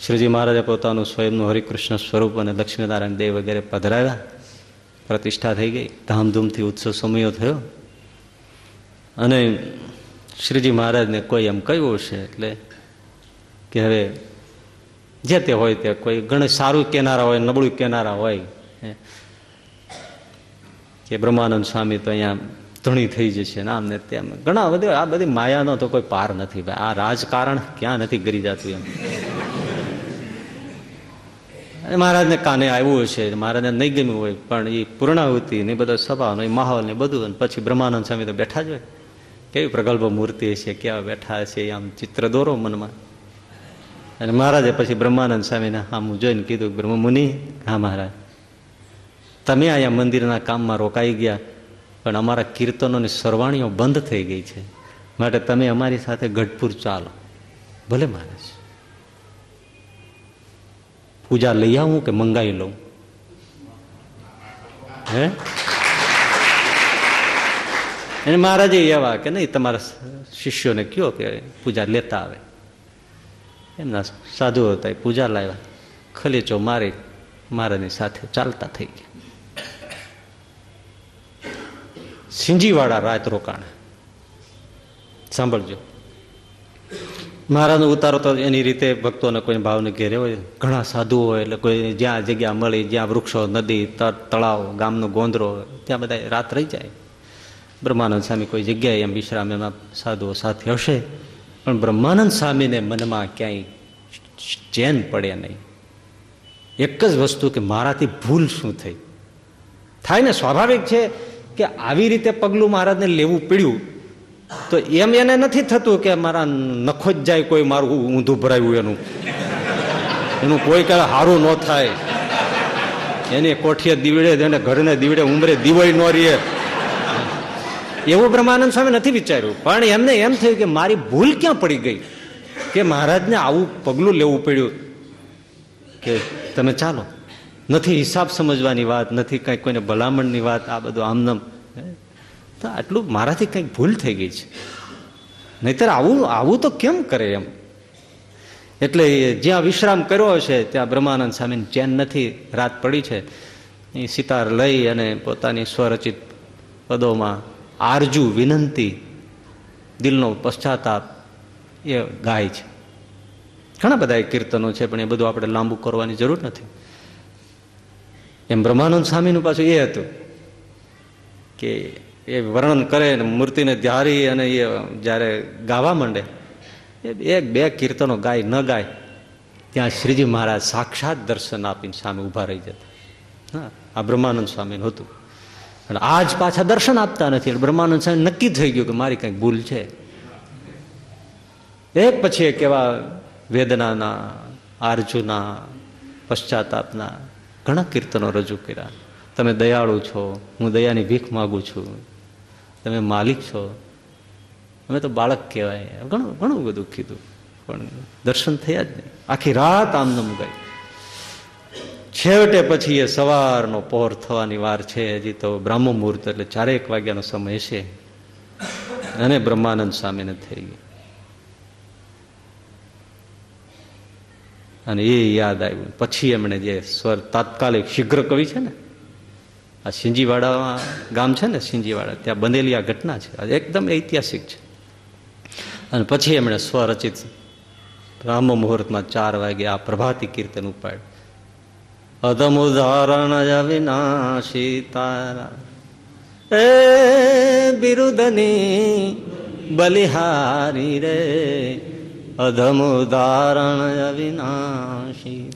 B: શ્રીજી મહારાજે પોતાનું સ્વયંનું હરિકૃષ્ણ સ્વરૂપ અને લક્ષ્મીનારાયણ દેવ વગેરે પધરાવ્યા. પ્રતિષ્ઠા થઈ ગઈ. ધામધૂમથી ઉત્સવ સમયો થયો. અને શ્રીજી મહારાજને કોઈ એમ કહ્યું છે એટલે કે હવે જે તે હોય તે કોઈ ઘણું સારું કેનારા હોય, નબળું કેનારા હોય કે બ્રહ્માનંદ સ્વામી તો અહીંયા ધણી થઈ જશે ને આમ ને તેમ. ઘણા બધા, આ બધી માયાનો તો કોઈ પાર નથી. ભાઈ આ રાજકારણ ક્યાં નથી ગરી જતું એમ. મહારાજને કાને આવ્યું હશે મહારાજને નહીં ગમ્યું હોય, પણ એ પૂર્ણાહુતિ ને બધો સભાનો એ માહોલ ને બધું પછી બ્રહ્માનંદ સ્વામી તો બેઠા જ હોય. કેવી પ્રગલ્ભ મૂર્તિ હશે કેવા બેઠા હશે આમ ચિત્ર દોરો મનમાં. અને મહારાજે પછી બ્રહ્માનંદ સ્વામીને આમ જોઈને કીધું બ્રહ્મમુનિ, હા મહારાજ. તમે અહીંયા મંદિરના કામમાં રોકાઈ ગયા, પણ અમારા કીર્તનોની સરવાણીઓ બંધ થઈ ગઈ છે. માટે તમે અમારી સાથે ગઢપુર ચાલો. ભલે મહારાજ. પૂજા લઈ આવું કે મંગાવી લઉં? હે? એને મહારાજે એવા કે નહીં, તમારા શિષ્યોને કયો કે પૂજા લેતા આવે. એમના સાધુ હતા એ પૂજા લાવ્યા. ખલીચો મારી મહારાજની સાથે ચાલતા થઈ ગયા. સિંજીવાળા રાત રોકાણ. સાંભળજો. મહારાજનો ઉતારો તો એની રીતે ભક્તોને કોઈ ભાવને ઘેરે હોય. ઘણા સાધુઓ હોય એટલે કોઈ જ્યાં જગ્યા મળી, જ્યાં વૃક્ષો, નદી તટ તળાવ, ગામનો ગોંદરો ત્યાં બધા રાત રહી જાય. બ્રહ્માનંદ સ્વામી કોઈ જગ્યાએ એમ વિશ્રામ એમાં સાધુઓ સાથે હશે, પણ બ્રહ્માનંદ સ્વામીને મનમાં ક્યાંય ચેન પડે નહીં. એક જ વસ્તુ કે મારાથી ભૂલ શું થઈ? થાય ને સ્વાભાવિક છે કે આવી રીતે પગલું મહારાજને લેવું પડ્યું તો એમ એને નથી થતું કે મારા નખો જ જાય કોઈ મારું ઊંધું ભરાયું એનું. એનું કોઈ કાલે સારું ન થાય. એની કોઠીએ દીવડે એને ઘરને દીવડે ઉમરે દીવાઈ ન રહીએ. એવું બ્રહ્માનંદ સ્વામી નથી વિચાર્યું. પણ એમને એમ થયું કે મારી ભૂલ ક્યાં પડી ગઈ? કે મહારાજને આવું પગલું લેવું પડ્યું કે તમે ચાલો. નથી હિસાબ સમજવાની વાત, નથી કંઈક કોઈને ભલામણની વાત, આ બધું આમનમ. તો આટલું મારાથી કંઈક ભૂલ થઈ ગઈ છે. નહીતર આવું આવું તો કેમ કરે એમ? એટલે જ્યાં વિશ્રામ કર્યો હશે, ત્યાં બ્રહ્માનંદ સ્વામીને ચેન નથી, રાત પડી છે. એ સિતાર લઈ અને પોતાની સ્વરચિત પદોમાં આરજુ વિનંતી, દિલનો પશ્ચાતાપ, એ ગાય છે. ઘણા બધા કીર્તનો છે, પણ એ બધું આપણે લાંબુ કરવાની જરૂર નથી. એમ બ્રહ્માનંદ સ્વામીનું પાછું એ હતું કે એ વર્ણન કરે મૂર્તિને ધ્યારી અને એ જ્યારે ગાવા માંડે, એ એક બે કીર્તનો ગાય, ન ગાય, ત્યાં શ્રીજી મહારાજ સાક્ષાત દર્શન આપીને સામે ઊભા રહી જતા. હા, આ બ્રહ્માનંદ સ્વામીનું હતું. અને આજ પાછા દર્શન આપતા નથી. બ્રહ્માનંદ સ્વામી નક્કી થઈ ગયું કે મારી કંઈક ભૂલ છે. એક પછી એક એવા વેદનાના, આરજુના, પશ્ચાતાપના ઘણા કીર્તનો રજૂ કર્યા. તમે દયાળુ છો, હું દયાની ભીખ માગું છું. તમે માલિક છો. અમે તો બાળક કહેવાય. ઘણું ઘણું બધું કીધું. પણ દર્શન થયા જ નહીં. આખી રાત આમદમ ગઈ છેવટે પછી એ સવારનો પહોર થવાની વાર છે. હજી તો બ્રાહ્મ મુહૂર્ત એટલે ચારેક વાગ્યાનો સમય છે. અને બ્રહ્માનંદ સ્વામીને થઈ ગઈ અને એ યાદ આવ્યું. પછી એમણે જે સ્વર તાત્કાલિક શીઘ્ર કવિ છે ને આ સિંજીવાડામાં ગામ છે ને સિંજીવાડા, ત્યાં બનેલી આ ઘટના છે. એકદમ ઐતિહાસિક છે. અને પછી એમણે સ્વરચિત બ્રાહ્મ મુહૂર્તમાં ચાર વાગે આ પ્રભાતી કીર્તન ઉપાડ અધમ ઉદાહરણ અવિનાશી તારા. એ બિરુદની બલિહારી રે. અધમ ઉદાહરણ અવિનાશી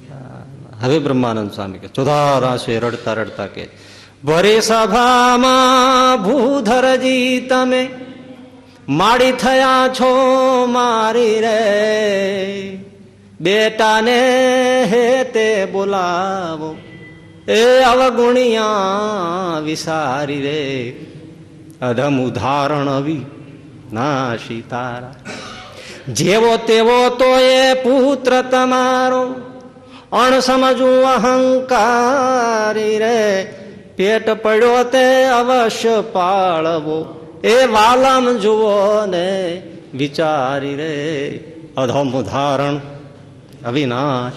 B: હવે બ્રહ્માનંદ સ્વામી કે ચોધારાશે રડતા રડતા કે ભરી સભામાં ભૂધરજી તમે માડી થયા છો મારી રે. બેટાને હે તે બોલાવો, એ અવગુણિયા વિસારી રે. અધમ ઉદાહરણ અવી ના સીતારા જેવો તેવો તો એ પુત્ર તમારો અણસમજું અહંકારી રે. પેટ પડ્યો તે અવશ્ય પાળવો. એ વાલમ જુઓ ને વિચારી રે. અધમ ઉદાહરણ અવિનાશ.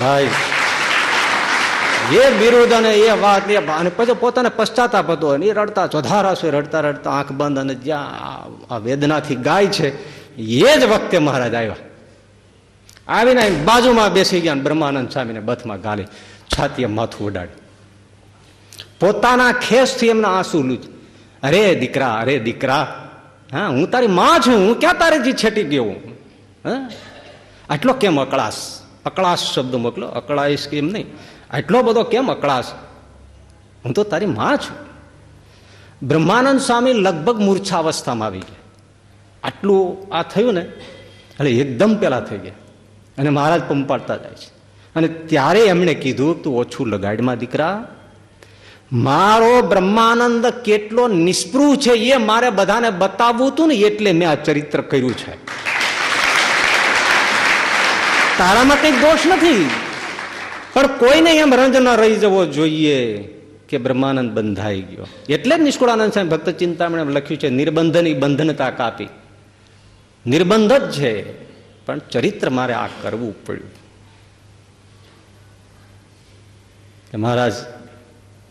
B: ભાઈ, એ બિરુદ અને એ વાત, એ અને પછી પોતાને પશ્ચાતાપ હતો એ રડતા ચોધારાશે રડતા રડતા આંખ બંધ અને જ્યાં આ વેદનાથી ગાય છે, એ જ વખતે મહારાજ આવ્યા. આવીને બાજુમાં બેસી ગયા બ્રહ્માનંદ સ્વામીને બથમાં ગાલી, છાતીએ માથું ઉડાડી પોતાના ખેસથી એમના આંસુ લૂજ. અરે દીકરા અરે દીકરા, હા, હું તારી માં છું, હું ક્યાં તારેથી છેટી ગયો? હા? આટલો કેમ અકળાશ? અકળાશ શબ્દ મોકલો, અકળાઈશ કેમ નહીં. આટલો બધો કેમ અકળાશ? હું તો તારી માં છું. બ્રહ્માનંદ સ્વામી લગભગ મૂર્છા અવસ્થામાં આવી ગયા. આટલું આ થયું ને, એટલે એકદમ પેલા થઈ ગયા. અને મહારાજ પંપાડતા જાય છે. અને ત્યારે એમણે કીધું, તું ઓછું લગાડમાં દીકરા મારો બ્રહ્માનંદ કેટલો નિષ્પૃહ છે એ મારે બધાને બતાવવું હતું ને એટલે મેં આ ચરિત્ર કર્યું છે. તારામાં કઈ દોષ નથી. પણ કોઈને એમ રંજ ન રહી જવો જોઈએ કે બ્રહ્માનંદ બંધાઈ ગયો. એટલે જ નિષ્કુળાનંદ સાહેબ ભક્ત ચિંતામણે લખ્યું છે, નિર્બંધની બંધનતા કાપી. નિર્બંધ જ છે, પણ ચરિત્ર મારે આ કરવું પડ્યું. મહારાજ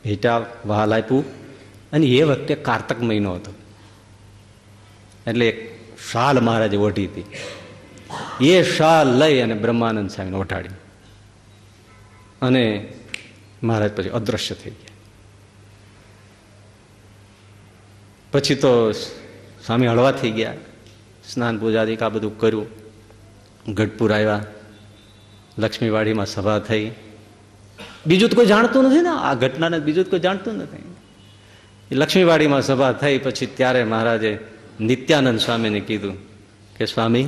B: ભેટા વહાલ આપ્યું અને એ વખતે કારતક મહિનો હતો. એટલે એક શાલ મહારાજે ઓઢી હતી. એ શાલ લઈ અને બ્રહ્માનંદ સ્વામીને ઓઢાડી. અને મહારાજ પછી અદ્રશ્ય થઈ ગયા. પછી તો સ્વામી હળવા થઈ ગયા. સ્નાન પૂજાદિક આ બધું કર્યું. ગઢપુર આવ્યા. લક્ષ્મીવાડીમાં સભા થઈ. બીજું તો કોઈ જાણતું નથી ને? આ ઘટનાને બીજું તો કોઈ જાણતું નથી. લક્ષ્મીવાડીમાં સભા થઈ પછી ત્યારે મહારાજે નિત્યાનંદ સ્વામીને કીધું કે, સ્વામી,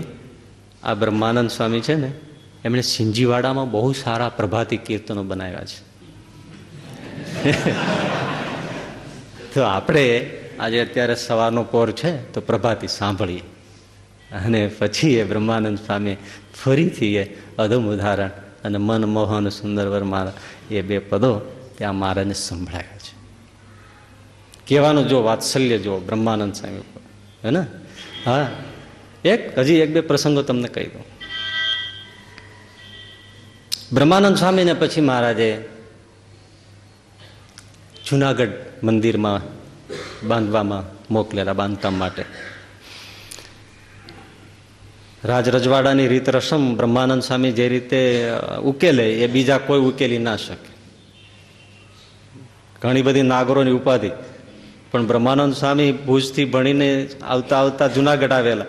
B: આ બ્રહ્માનંદ સ્વામી છે ને, એમણે સિંજીવાડામાં બહુ સારા પ્રભાતી કીર્તનો બનાવ્યા છે. તો આપણે આજે અત્યારે સવારનો પોર છે તો પ્રભાતી સાંભળીએ. અને પછી એ બ્રહ્માનંદ સ્વામી ફરીથી એ અધમ ઉદાહરણ અને મનમોહન સુંદરવર મારા એ બે પદો ત્યાં મહારાજને સંભળાયા છે. કહેવાનું જો વાત્સલ્ય જો બ્રહ્માનંદ સ્વામી ઉપર, હે ને? હા. એક, હજી એક બે પ્રસંગો તમને કહી દઉં. બ્રહ્માનંદ સ્વામીને પછી મહારાજે જુનાગઢ મંદિરમાં બાંધવામાં મોકલેલા બાંધકામ માટે રાજ રજવાડાની રીત રસમ બ્રહ્માનંદ સ્વામી જે રીતે ઉકેલે, એ બીજા કોઈ ઉકેલી ના શકે. ઘણી બધી નાગરોની ઉપાધિ. પણ બ્રહ્માનંદ સ્વામી ભુજથી ભણીને આવતા આવતા જુનાગઢ આવેલા.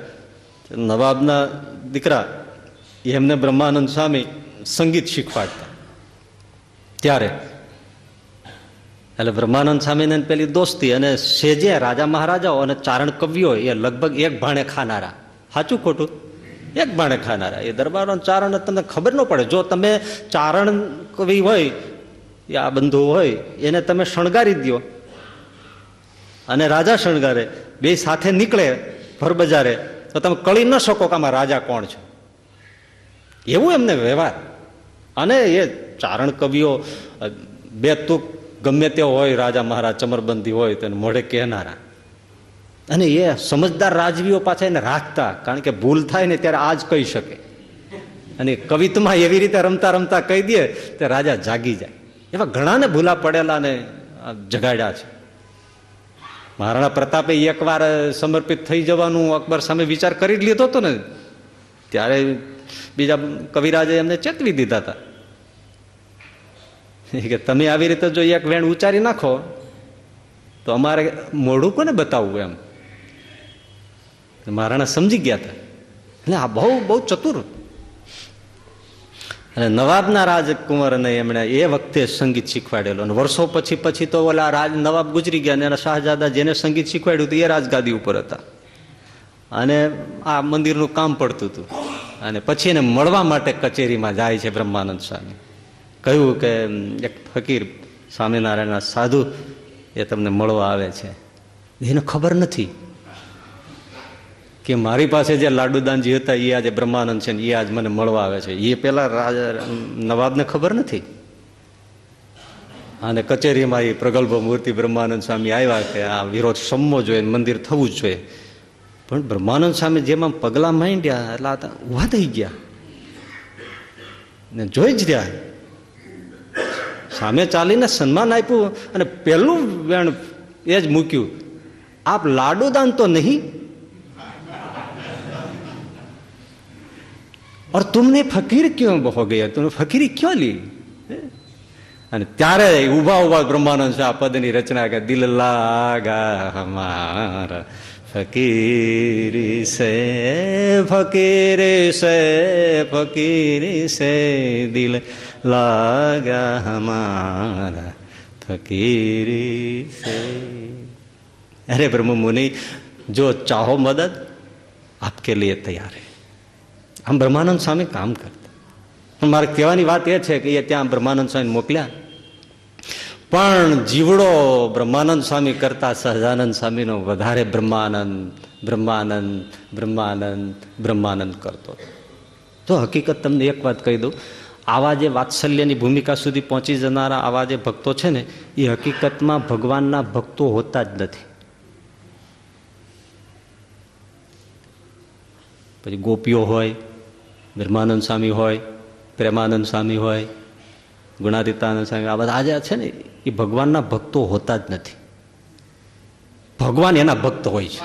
B: નવાબના દીકરા, એમને બ્રહ્માનંદ સ્વામી સંગીત શીખવાડતા. ત્યારે, એટલે બ્રહ્માનંદ સ્વામીને પેલી દોસ્તી અને સેજે રાજા મહારાજાઓ અને ચારણ કવિઓ એ લગભગ એક ભાણે ખાનારા. સાચું ખોટું? એક ભાણે ખાનારા. એ દરબારનો ચારણ તમને ખબર ન પડે. જો તમે ચારણ કવિ હોય આ બંધુ હોય, એને તમે શણગારી દો અને રાજા શણગારે, બે સાથે નીકળે ભરબજારે, તો તમે કળી ન શકો કે આમાં રાજા કોણ છે. એવું એમને વ્યવહાર. અને એ ચારણ કવિઓ બે તુક ગમે તે હોય, રાજા મહારાજ ચમરબંધી હોય, તેને મોઢે કહેનારા. અને એ સમજદાર રાજવીઓ પાછા એને રાખતા, કારણ કે ભૂલ થાય ને ત્યારે આજ કહી શકે. અને કવિતમાં એવી રીતે રમતા રમતા કહી દે તે રાજા જાગી જાય. એવા ઘણાને ભૂલા પડેલા ને જગાડ્યા છે. મહારાણા પ્રતાપે એકવાર સમર્પિત થઈ જવાનું અકબર સામે વિચાર કરી લીધો હતો ને, ત્યારે બીજા કવિરાજે એમને ચેતવી દીધા હતા. કે તમે આવી રીતે જો એક વેણ ઉચ્ચારી નાખો, તો અમારે મોઢું કોને બતાવવું એમ? મહારાણા સમજી ગયા હતા. એટલે આ બહુ બહુ ચતુર. અને નવાબના રાજકુંવરને એમણે એ વખતે સંગીત શીખવાડેલો. અને વર્ષો પછી પછી તો ઓલા રાજ, નવાબ ગુજરી ગયા અને એના શાહજાદા જેને સંગીત શીખવાડ્યું હતું, એ રાજગાદી ઉપર હતા. અને આ મંદિરનું કામ પડતું હતું. અને પછી એને મળવા માટે કચેરીમાં જાય છે બ્રહ્માનંદ સ્વામી. કહ્યું કે એક ફકીર સ્વામિનારાયણના સાધુ એ તમને મળવા આવે છે. એને ખબર નથી. કે મારી પાસે જે લાડુદાનજી હતા એ આજે બ્રહ્માનંદ છે ને એ આજ મને મળવા આવે છે. એ પેલા રાજા નવાબને ખબર નથી? અને કચેરીમાં એ પ્રગલ્ભ મૂર્તિ બ્રહ્માનંદ સ્વામી આવ્યા કે આ વિરોધ સમવો જોઈએ મંદિર થવું જ જોઈએ. પણ બ્રહ્માનંદ સ્વામી જેમાં પગલા માંડ્યા, એટલે આ ઊભા થઈ ગયા. ને જોઈ જ રહ્યા. સામે ચાલીને સન્માન આપ્યું અને પહેલું વેણ એ જ મૂક્યું. આપ લાડુદાન તો નહીં और तुमने फकीर क्यों हो गया तुमने फकीरी क्यों ली અને ત્યારે ઉભા ઉભા બ્રહ્માનંદ છે આ પદની રચના કે દિલ લાગા હમારા ફકીરી સે ફકીરી સે ફકીરી સે દિલ લાગા હમારા ફકીરી સે અરે બ્રહ્મ મુનિ જો ચાહો મદદ આપકે લીએ તૈયાર હે આમ બ્રહ્માનંદ સ્વામી કામ કરતા. પણ મારે કહેવાની વાત એ છે કે એ ત્યાં બ્રહ્માનંદ સ્વામી મોકલ્યા. પણ જીવડો બ્રહ્માનંદ સ્વામી કરતા સહજાનંદ સ્વામીનો વધારે બ્રહ્માનંદ બ્રહ્માનંદ બ્રહ્માનંદ બ્રહ્માનંદ કરતો તો હકીકત તમને એક વાત કહી દઉં. આવા જે વાત્સલ્યની ભૂમિકા સુધી પહોંચી જનારા આવા જે ભક્તો છે ને, એ હકીકતમાં ભગવાનના ભક્તો હોતા જ નથી. પછી ગોપીઓ હોય બ્રહ્માનંદ સ્વામી હોય, પ્રેમાનંદ સ્વામી હોય ગુણાતીતાનંદ સ્વામી આ બધા આજે છે ને એ ભગવાનના ભક્તો હોતા જ નથી. ભગવાન એના ભક્ત હોય છે.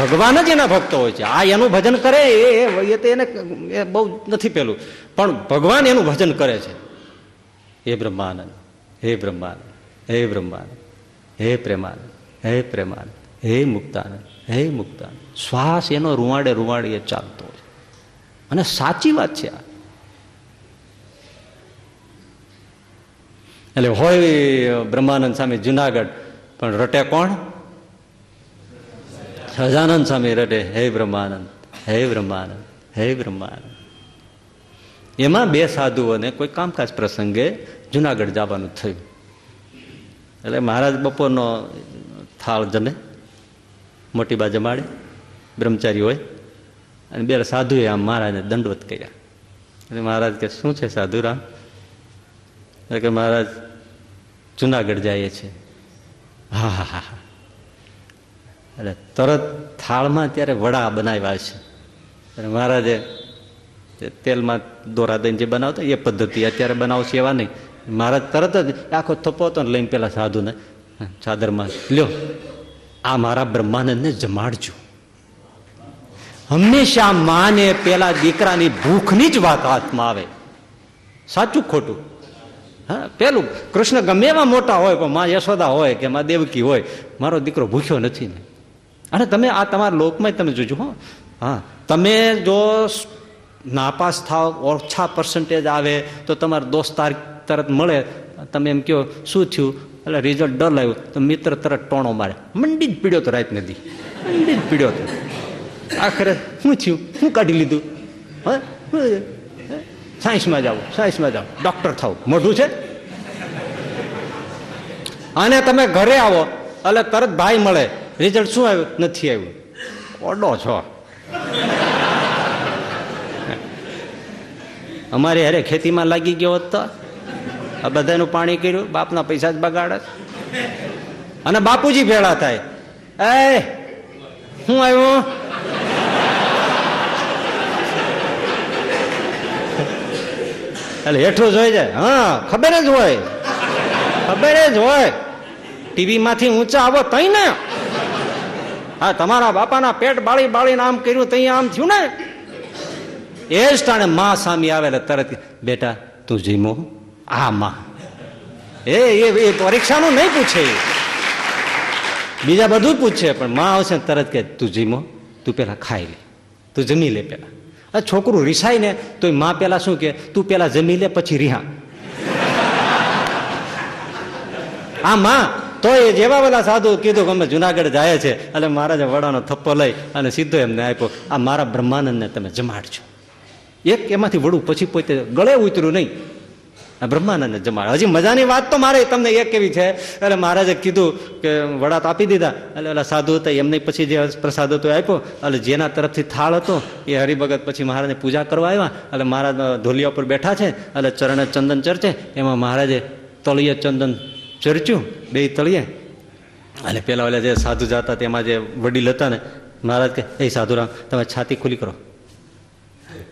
B: ભગવાન જ એના ભક્તો હોય છે. આ એનું ભજન કરે એ તો એને એ બહુ નથી પેલું. પણ ભગવાન એનું ભજન કરે છે. હે બ્રહ્માનંદ હે બ્રહ્માનંદ હે બ્રહ્માનંદ, હે પ્રેમાનંદ હે પ્રેમાનંદ, હે મુક્તાનંદ હે મુક્તાનંદ. શ્વાસ એનો રૂવાડે રૂવાડે એ ચાલતો હોય. અને સાચી વાત છે એટલે હોય બ્રહ્માનંદ સ્વામી જુનાગઢ, પણ રટે કોણ? સજાનંદ સ્વામી રટે. હે બ્રહ્માનંદ હે બ્રહ્માનંદ હે બ્રહ્માનંદ. એમાં બે સાધુઓને કોઈ કામકાજ પ્રસંગે જુનાગઢ જવાનું થયું. એટલે મહારાજ બપોરનો થાળ જમે, મોટી બા જમાડે બ્રહ્મચારી હોય અને બે સાધુએ આમ મહારાજને દંડવત કર્યા. એટલે મહારાજ કે, શું છે સાધુરામ? એટલે કે, મહારાજ, જુનાગઢ જઈએ છે. હા હા હા હા. એટલે તરત થાળમાં ત્યારે વડા બનાવ્યા છે. અને મહારાજે તેલમાં દોરા દઈને જે બનાવતા એ પદ્ધતિ અત્યારે બનાવશે એવા નહીં. મહારાજ તરત જ આખો થપ્પો હતો ને લઈને પેલા સાધુને ચાદરમાં, લ્યો, આ મારા બ્રહ્માનંદને જમાડજો. હંમેશા માને પેલા દીકરાની ભૂખની જ વાત હાથમાં આવે. સાચું ખોટું? હા, પેલું કૃષ્ણ ગમે એવા મોટા હોય, પણ માં યશોદા હોય કે માં દેવકી હોય, મારો દીકરો ભૂખ્યો નથી ને. અને તમે આ તમારા લોકમાં તમે જોજો, હો. હા, તમે જો નાપાસ થાવ, ઓછા પર્સન્ટેજ આવે, તો તમારો દોસ્તાર તરત મળે. તમે એમ કહો, શું થયું? એટલે રિઝલ્ટ ડર આવ્યું તો મિત્ર તરત ટોણો મારે. મંડી જ પીડ્યો તો રાત નથી મંડી જ પીડ્યો તો. આખરે શું થયું? શું કાઢી લીધું? હા? સાયન્સમાં જાઓ સાયન્સમાં જાઓ. ડોક્ટર થાવ મોઢું છે? અને તમે ઘરે આવો, એટલે તરત ભાઈ મળે. રિઝલ્ટ શું આવ્યું? નથી આવ્યું. ઓડો છો. અમારે અરે ખેતીમાં લાગી ગયો હોત આ બધાનું પાણી કર્યું, બાપના પૈસા જ બગાડે અને બાપુજી ભેળા થાય. એ શું આવ્યો? એટલે હેઠું જોઈ જાય હા, ખબર જ હોય. ખબર જ હોય. ટીવી માંથી ઊંચા આવો તઈ ને. હા, તમારા બાપાના પેટ બાળી બાળીને આમ કર્યું તઈ આમ થયું ને. એ જ ટાણે માં સામી આવે તરત બેટા, તું જીમો. આ માં. એ એ પરીક્ષાનું નહીં પૂછે. બીજા બધું પૂછશે પણ માં આવશે તરત કે તું જીમો, તું પેલા ખાઈ લે, તું જમી લે પેલા. આ છોકરું રિસાય ને તો માં પેલા શું કે તું પેલા જમી લે, પછી રિહા. આ માં તો એ જેવા બધા સાધુ કીધું કે અમે જુનાગઢ જાય છે, એટલે મહારાજે વડાનો થપ્પો લઈ અને સીધો એમને આપ્યો, આ મારા બ્રહ્માનંદને તમે જમાડજો. એક એમાંથી વડું પછી પોતે ગળે ઉતર્યું નહીં. આ બ્રહ્માનંદને જમાડ. હજી મજાની વાત તો મારે તમને એક કેવી છે. એટલે મહારાજે કીધું કે વડા તો આપી દીધા. એટલે ઓલા સાધુ હતા, એમને પછી જે પ્રસાદ હતો આપ્યો. એટલે જેના તરફથી થાળ હતો, એ હરિભગત પછી મહારાજને પૂજા કરવા આવ્યા. એટલે મહારાજ ધોલિયા ઉપર બેઠા છે. એટલે ચરણે ચંદન ચર્ચે. એમાં મહારાજે તળિયે ચંદન ચર્ચ્યું, બે તળિયે. એટલે પેલા ઓલા જે સાધુ જાતા, તેમાં જે વડીલ હતા ને, મહારાજ કે, એ સાધુરામ, તમે છાતી ખુલી કરો.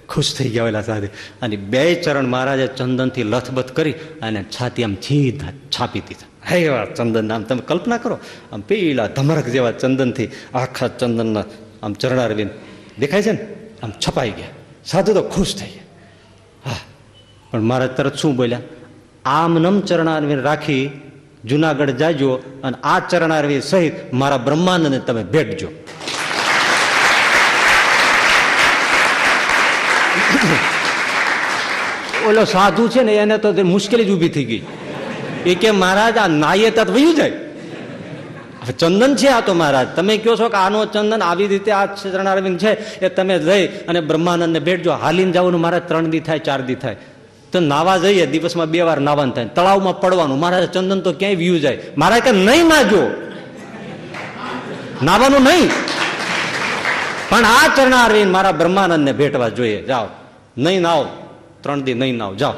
B: ખુશ થઈ ગયા ઓલા સાધે અને બે ચરણ મહારાજે ચંદનથી લથબથ કરી અને છાતી આમ સીધા છાપી દીધા. હે એવા ચંદન આમ તમે કલ્પના કરો. આમ પીલા ધમરક જેવા ચંદનથી આખા ચંદનના આમ ચરણારવિંદ દેખાય છે ને? આમ છપાઈ ગયા. સાધુ તો ખુશ થઈ ગયા. હા, પણ મહારાજ તરત શું બોલ્યા? આમ નમ ચરણારવિંદ રાખી જુનાગઢ જાજો અને આ ચરણારવિંદ સહિત મારા બ્રહ્માંડને તમે ભેટજો. ઓલો સાધુ છે ને, એને તો મુશ્કેલી જ ઊભી થઈ ગઈ. એ કે, મહારાજ, આ નાયે તત વયું જાય? ચંદન છે આ તો, મહારાજ. તમે કહો છો કે આનો ચંદન આવી રીતે આ ચરણારવિંદ છે, એ તમે જઈ અને બ્રહ્માનંદને ભેટજો. હાલીને જવાનું મહારાજ ત્રણ દી થાય, ચાર દી થાય. તો નાવા જઈએ, દિવસમાં બે વાર નાવાનું થાય. તળાવમાં પડવાનું. મહારાજ, ચંદન તો ક્યાંય વ્યુ જાય. મહારાજ, કે નહીં નાજો? નાવાનું નહીં. પણ આ ચરણારવિંદ મારા બ્રહ્માનંદને ભેટવા જોઈએ. જાઓ. નહીં નાવ. ત્રણ દી નહીં નાવ, જાઓ.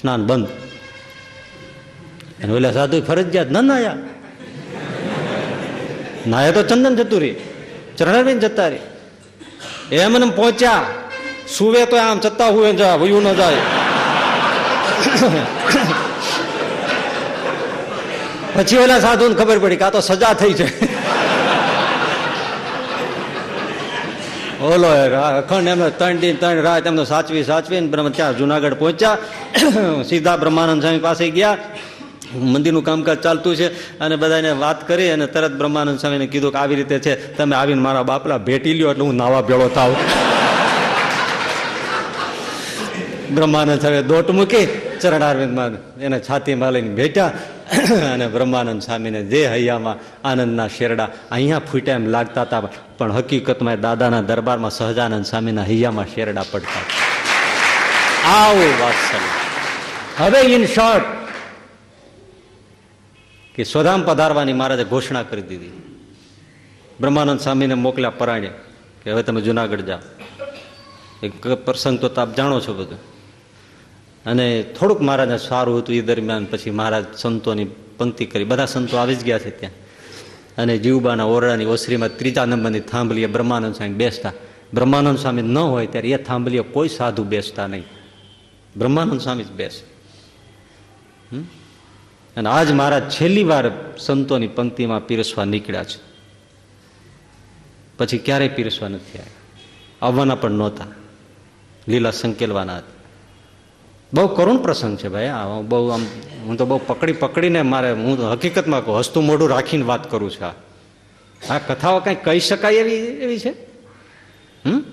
B: સ્નાન બંધ. અને ઓલા સાધુ ફરજિયાત ન નાયા. નાયા તો ચંદન જતું રહી ચરણાબેન જતા રહી. એમ ને પહોંચ્યા. સુવે તો આમ જતા હુએ જા વયું ન જાય. પછી ઓલા સાધુ ખબર પડી કે તો સજા થઈ છે. ઓલો અખંડ એમને ત્રણ દિન ત્રણ રાત એમને સાચવી સાચવી બ્રહ્મ ત્યાં જુનાગઢ પહોંચ્યા. સીધા બ્રહ્માનંદ સ્વામી પાસે ગયા. મંદિરનું કામકાજ ચાલતું છે અને બધાને વાત કરી અને તરત બ્રહ્માનંદ સ્વામીને કીધું કે આવી રીતે છે, તમે આવીને મારા બાપલા ભેટી લ્યો એટલે હું નાવા ભેળો થાવ. બ્રહ્માનંદ સ્વામી દોટ મૂકી ચરણારવિંદમાં એને છાતીમાં લઈને ભેટ્યા. અને બ્રહ્માનંદ સ્વામીને જે હૈયામાં આનંદના શેરડા અહીંયા ફૂટ્યા એમ લાગતા હતા, પણ હકીકતમાં દાદાના દરબારમાં સહજાનંદ સ્વામીના હૈયામાં શેરડા પડતા આવું વાત્સલ્ય હવે ઇન શોર્ટ કે સ્વધામ પધારવાની મહારાજે ઘોષણા કરી દીધી. બ્રહ્માનંદ સ્વામીને મોકલ્યા પરાણે કે હવે તમે જુનાગઢ જાઓ. એક પ્રસંગ તો આપ જાણો છો બધું. અને થોડુંક મહારાજને સારું હતું એ દરમિયાન પછી મહારાજ સંતોની પંક્તિ કરી. બધા સંતો આવી જ ગયા છે ત્યાં. અને જીવબાના ઓરડાની ઓસરીમાં ત્રીજા નંબરની થાંભલીએ બ્રહ્માનંદ સ્વામી બેસતા. બ્રહ્માનંદ સ્વામી ન હોય ત્યારે એ થાંભલીએ કોઈ સાધુ બેસતા નહીં. બ્રહ્માનંદ સ્વામી જ બેસે? અને આજ મહારાજ છેલ્લી વાર સંતોની પંક્તિમાં પીરસવા નીકળ્યા છે. પછી ક્યારેય પીરસવા નથી આવ્યા. આવવાના પણ નહોતા. લીલા સંકેલવાના હતા. બહુ કરુણ પ્રસંગ છે ભાઈ. આ બહુ આમ, હું તો બહુ પકડી પકડીને મારે, હું તો હકીકતમાં કહું, હસતું મોઢું રાખીને વાત કરું છું આ. આ કથાઓ કંઈ કહી શકાય એવી એવી છે? હમ?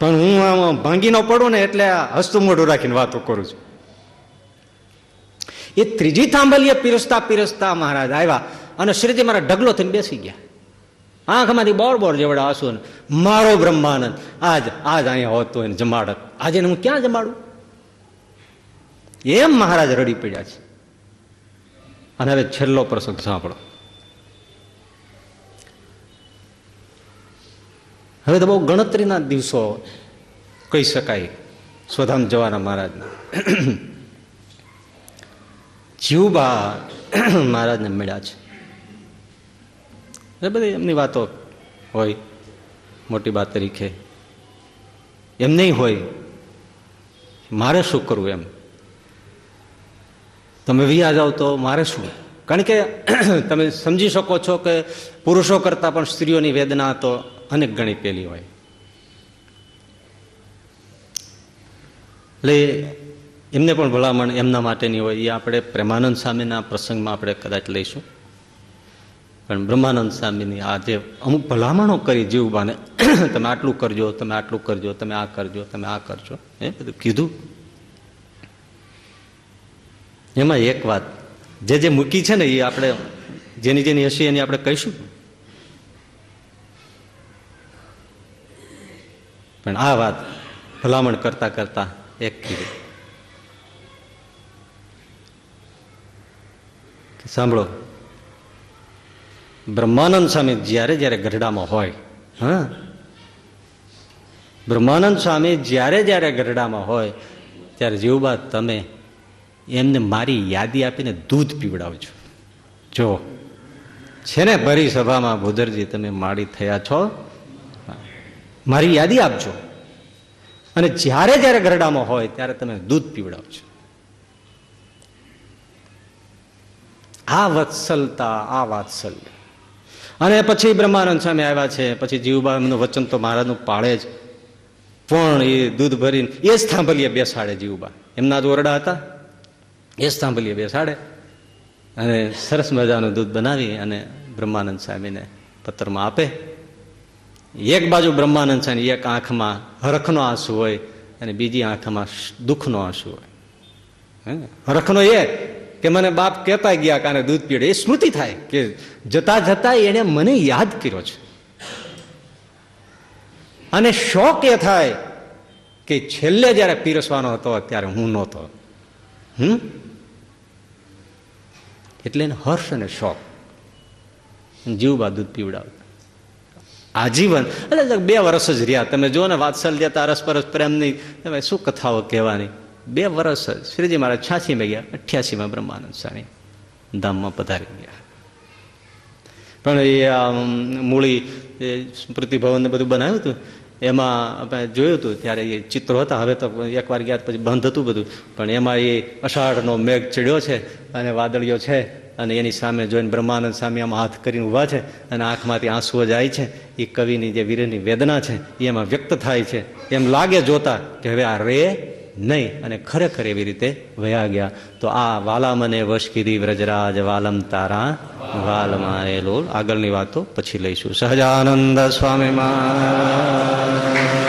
B: પણ હું આમ ભાંગી ન પડું ને એટલે આ હસતું મોઢું રાખીને વાતો કરું છું. એ ત્રીજી થાંભલીએ પીરસતા પીરસતા મહારાજ આવ્યા અને શ્રીજી મારા ઢગલો થઈને બેસી ગયા. આંખમાંથી બોર બોર જેવડા આંસુ મારો બ્રહ્માનંદ, આજ આજ અહીંયા હોતો એને જમાડત. આજે હું ક્યાં જમાડું? એમ મહારાજ રડી પડ્યા છે. અને હવે છેલ્લો પ્રસંગ સાંભળો. હવે તો બહુ ગણતરીના દિવસો કહી શકાય સ્વધામ જવાના મહારાજના. જીવબા મહારાજને મળ્યા છે. એ બધી એમની વાતો હોય? મોટી વાત તરીકે. એમ નહીં હોય. મારે શું કરવું એમ? તમે વિયા જાઓ તો મારે શું? કારણ કે તમે સમજી શકો છો કે પુરુષો કરતાં પણ સ્ત્રીઓની વેદના તો અનેક ગણી પેલી હોય. એટલે એમને પણ ભલામણ એમના માટેની હોય. એ આપણે પ્રેમાનંદ સામેના પ્રસંગમાં આપણે કદાચ લઈશું. પણ બ્રહ્માનંદ સ્વામીની આ જે અમુક ભલામણો કરી જીવબાને તમે આટલું કરજો, તમે આટલું કરજો, તમે આ કરજો, તમે આ કરજો એ બધું કીધું. એમાં એક વાત, જે જે મૂકી છે ને એ આપણે જેની જેની હશે એની આપણે કહીશું. પણ આ વાત ભલામણ કરતા કરતા એક કીધું. સાંભળો બ્રહ્માનંદ સ્વામી જ્યારે જ્યારે ગઢડામાં હોય, હા? બ્રહ્માનંદ સ્વામી જ્યારે જ્યારે ગઢડામાં હોય, ત્યારે જીવબા તમે એમને મારી યાદી આપીને દૂધ પીવડાવજો. જો, છે ને ભરી સભામાં ભૂદરજી તમે માળી થયા છો? મારી યાદી આપજો. અને જ્યારે જ્યારે ગરડામાં હોય, ત્યારે તમે દૂધ પીવડાવજો. આ વત્સલતા, આ વાત્સલ્ય. અને પછી બ્રહ્માનંદ સ્વામી આવ્યા છે. પછી જીવબા એમનું વચન તો મહારાજનું પાળે જ. પણ એ દૂધ ભરીને એ જ થાંભલીએ બેસાડે જીવબા એમના જ ઓરડા હતા. એ જ થાંભલીએ બેસાડે. અને સરસ મજાનું દૂધ બનાવી અને બ્રહ્માનંદ સ્વામીને પત્રમાં આપે. એક બાજુ બ્રહ્માનંદ સ્વામી, એક આંખમાં હરખનો આંસુ હોય અને બીજી આંખમાં દુઃખનો આંસુ હોય? હરખનો એ કે મને બાપ કહેતા ગયા કાને દૂધ પીડે એ સ્મૃતિ થાય કે જતા જતા એને મને યાદ કર્યો છે. અને શોક એ થાય કે છેલ્લે જ્યારે પીરસવાનો હતો ત્યારે હું નહોતો. હમ? એટલે એને હર્ષ અને શોક. જીવબા દૂધ પીવડાવતા. આજીવન. એટલે બે વર્ષ જ રહ્યા. તમે જુઓ ને વાત્સલ્યતા રસપરસ પરસ, પ્રેમની. શું કથાઓ કહેવાની? બે વર્ષ શ્રીજી મહારાજ છ્યાસીમાં ગયા અઠ્યાસીમાં બ્રહ્માનંદ સ્વામી ધામમાં પધારી ગયા. પણ એ મૂળી સ્મૃતિ ભવન બધું બનાવ્યું હતું, એમાં આપણે જોયું હતું, ત્યારે એ ચિત્રો હતા, હવે તો એકવાર ગયા પછી બંધ હતું બધું, પણ એમાં એ અષાઢનો મેઘ ચડ્યો છે, અને વાદળીઓ છે, અને એની સામે જોઈને બ્રહ્માનંદ સ્વામી આમાં હાથ કરીને ઊભા છે, અને આંખમાંથી આંસુઓ જાય છે, એ કવિની જે વીરની વેદના છે, એ એમાં વ્યક્ત થાય છે, એમ લાગે જોતા કે હવે આ રે નહીં અને ખરેખર એવી રીતે વયા ગયા. તો આ વાલા મને વશ કીધી વ્રજરાજ વાલમ તારા વાલમાં એ લોલ. આગળની વાતો પછી લઈશું. સહજાનંદ સ્વામી મહારાજ.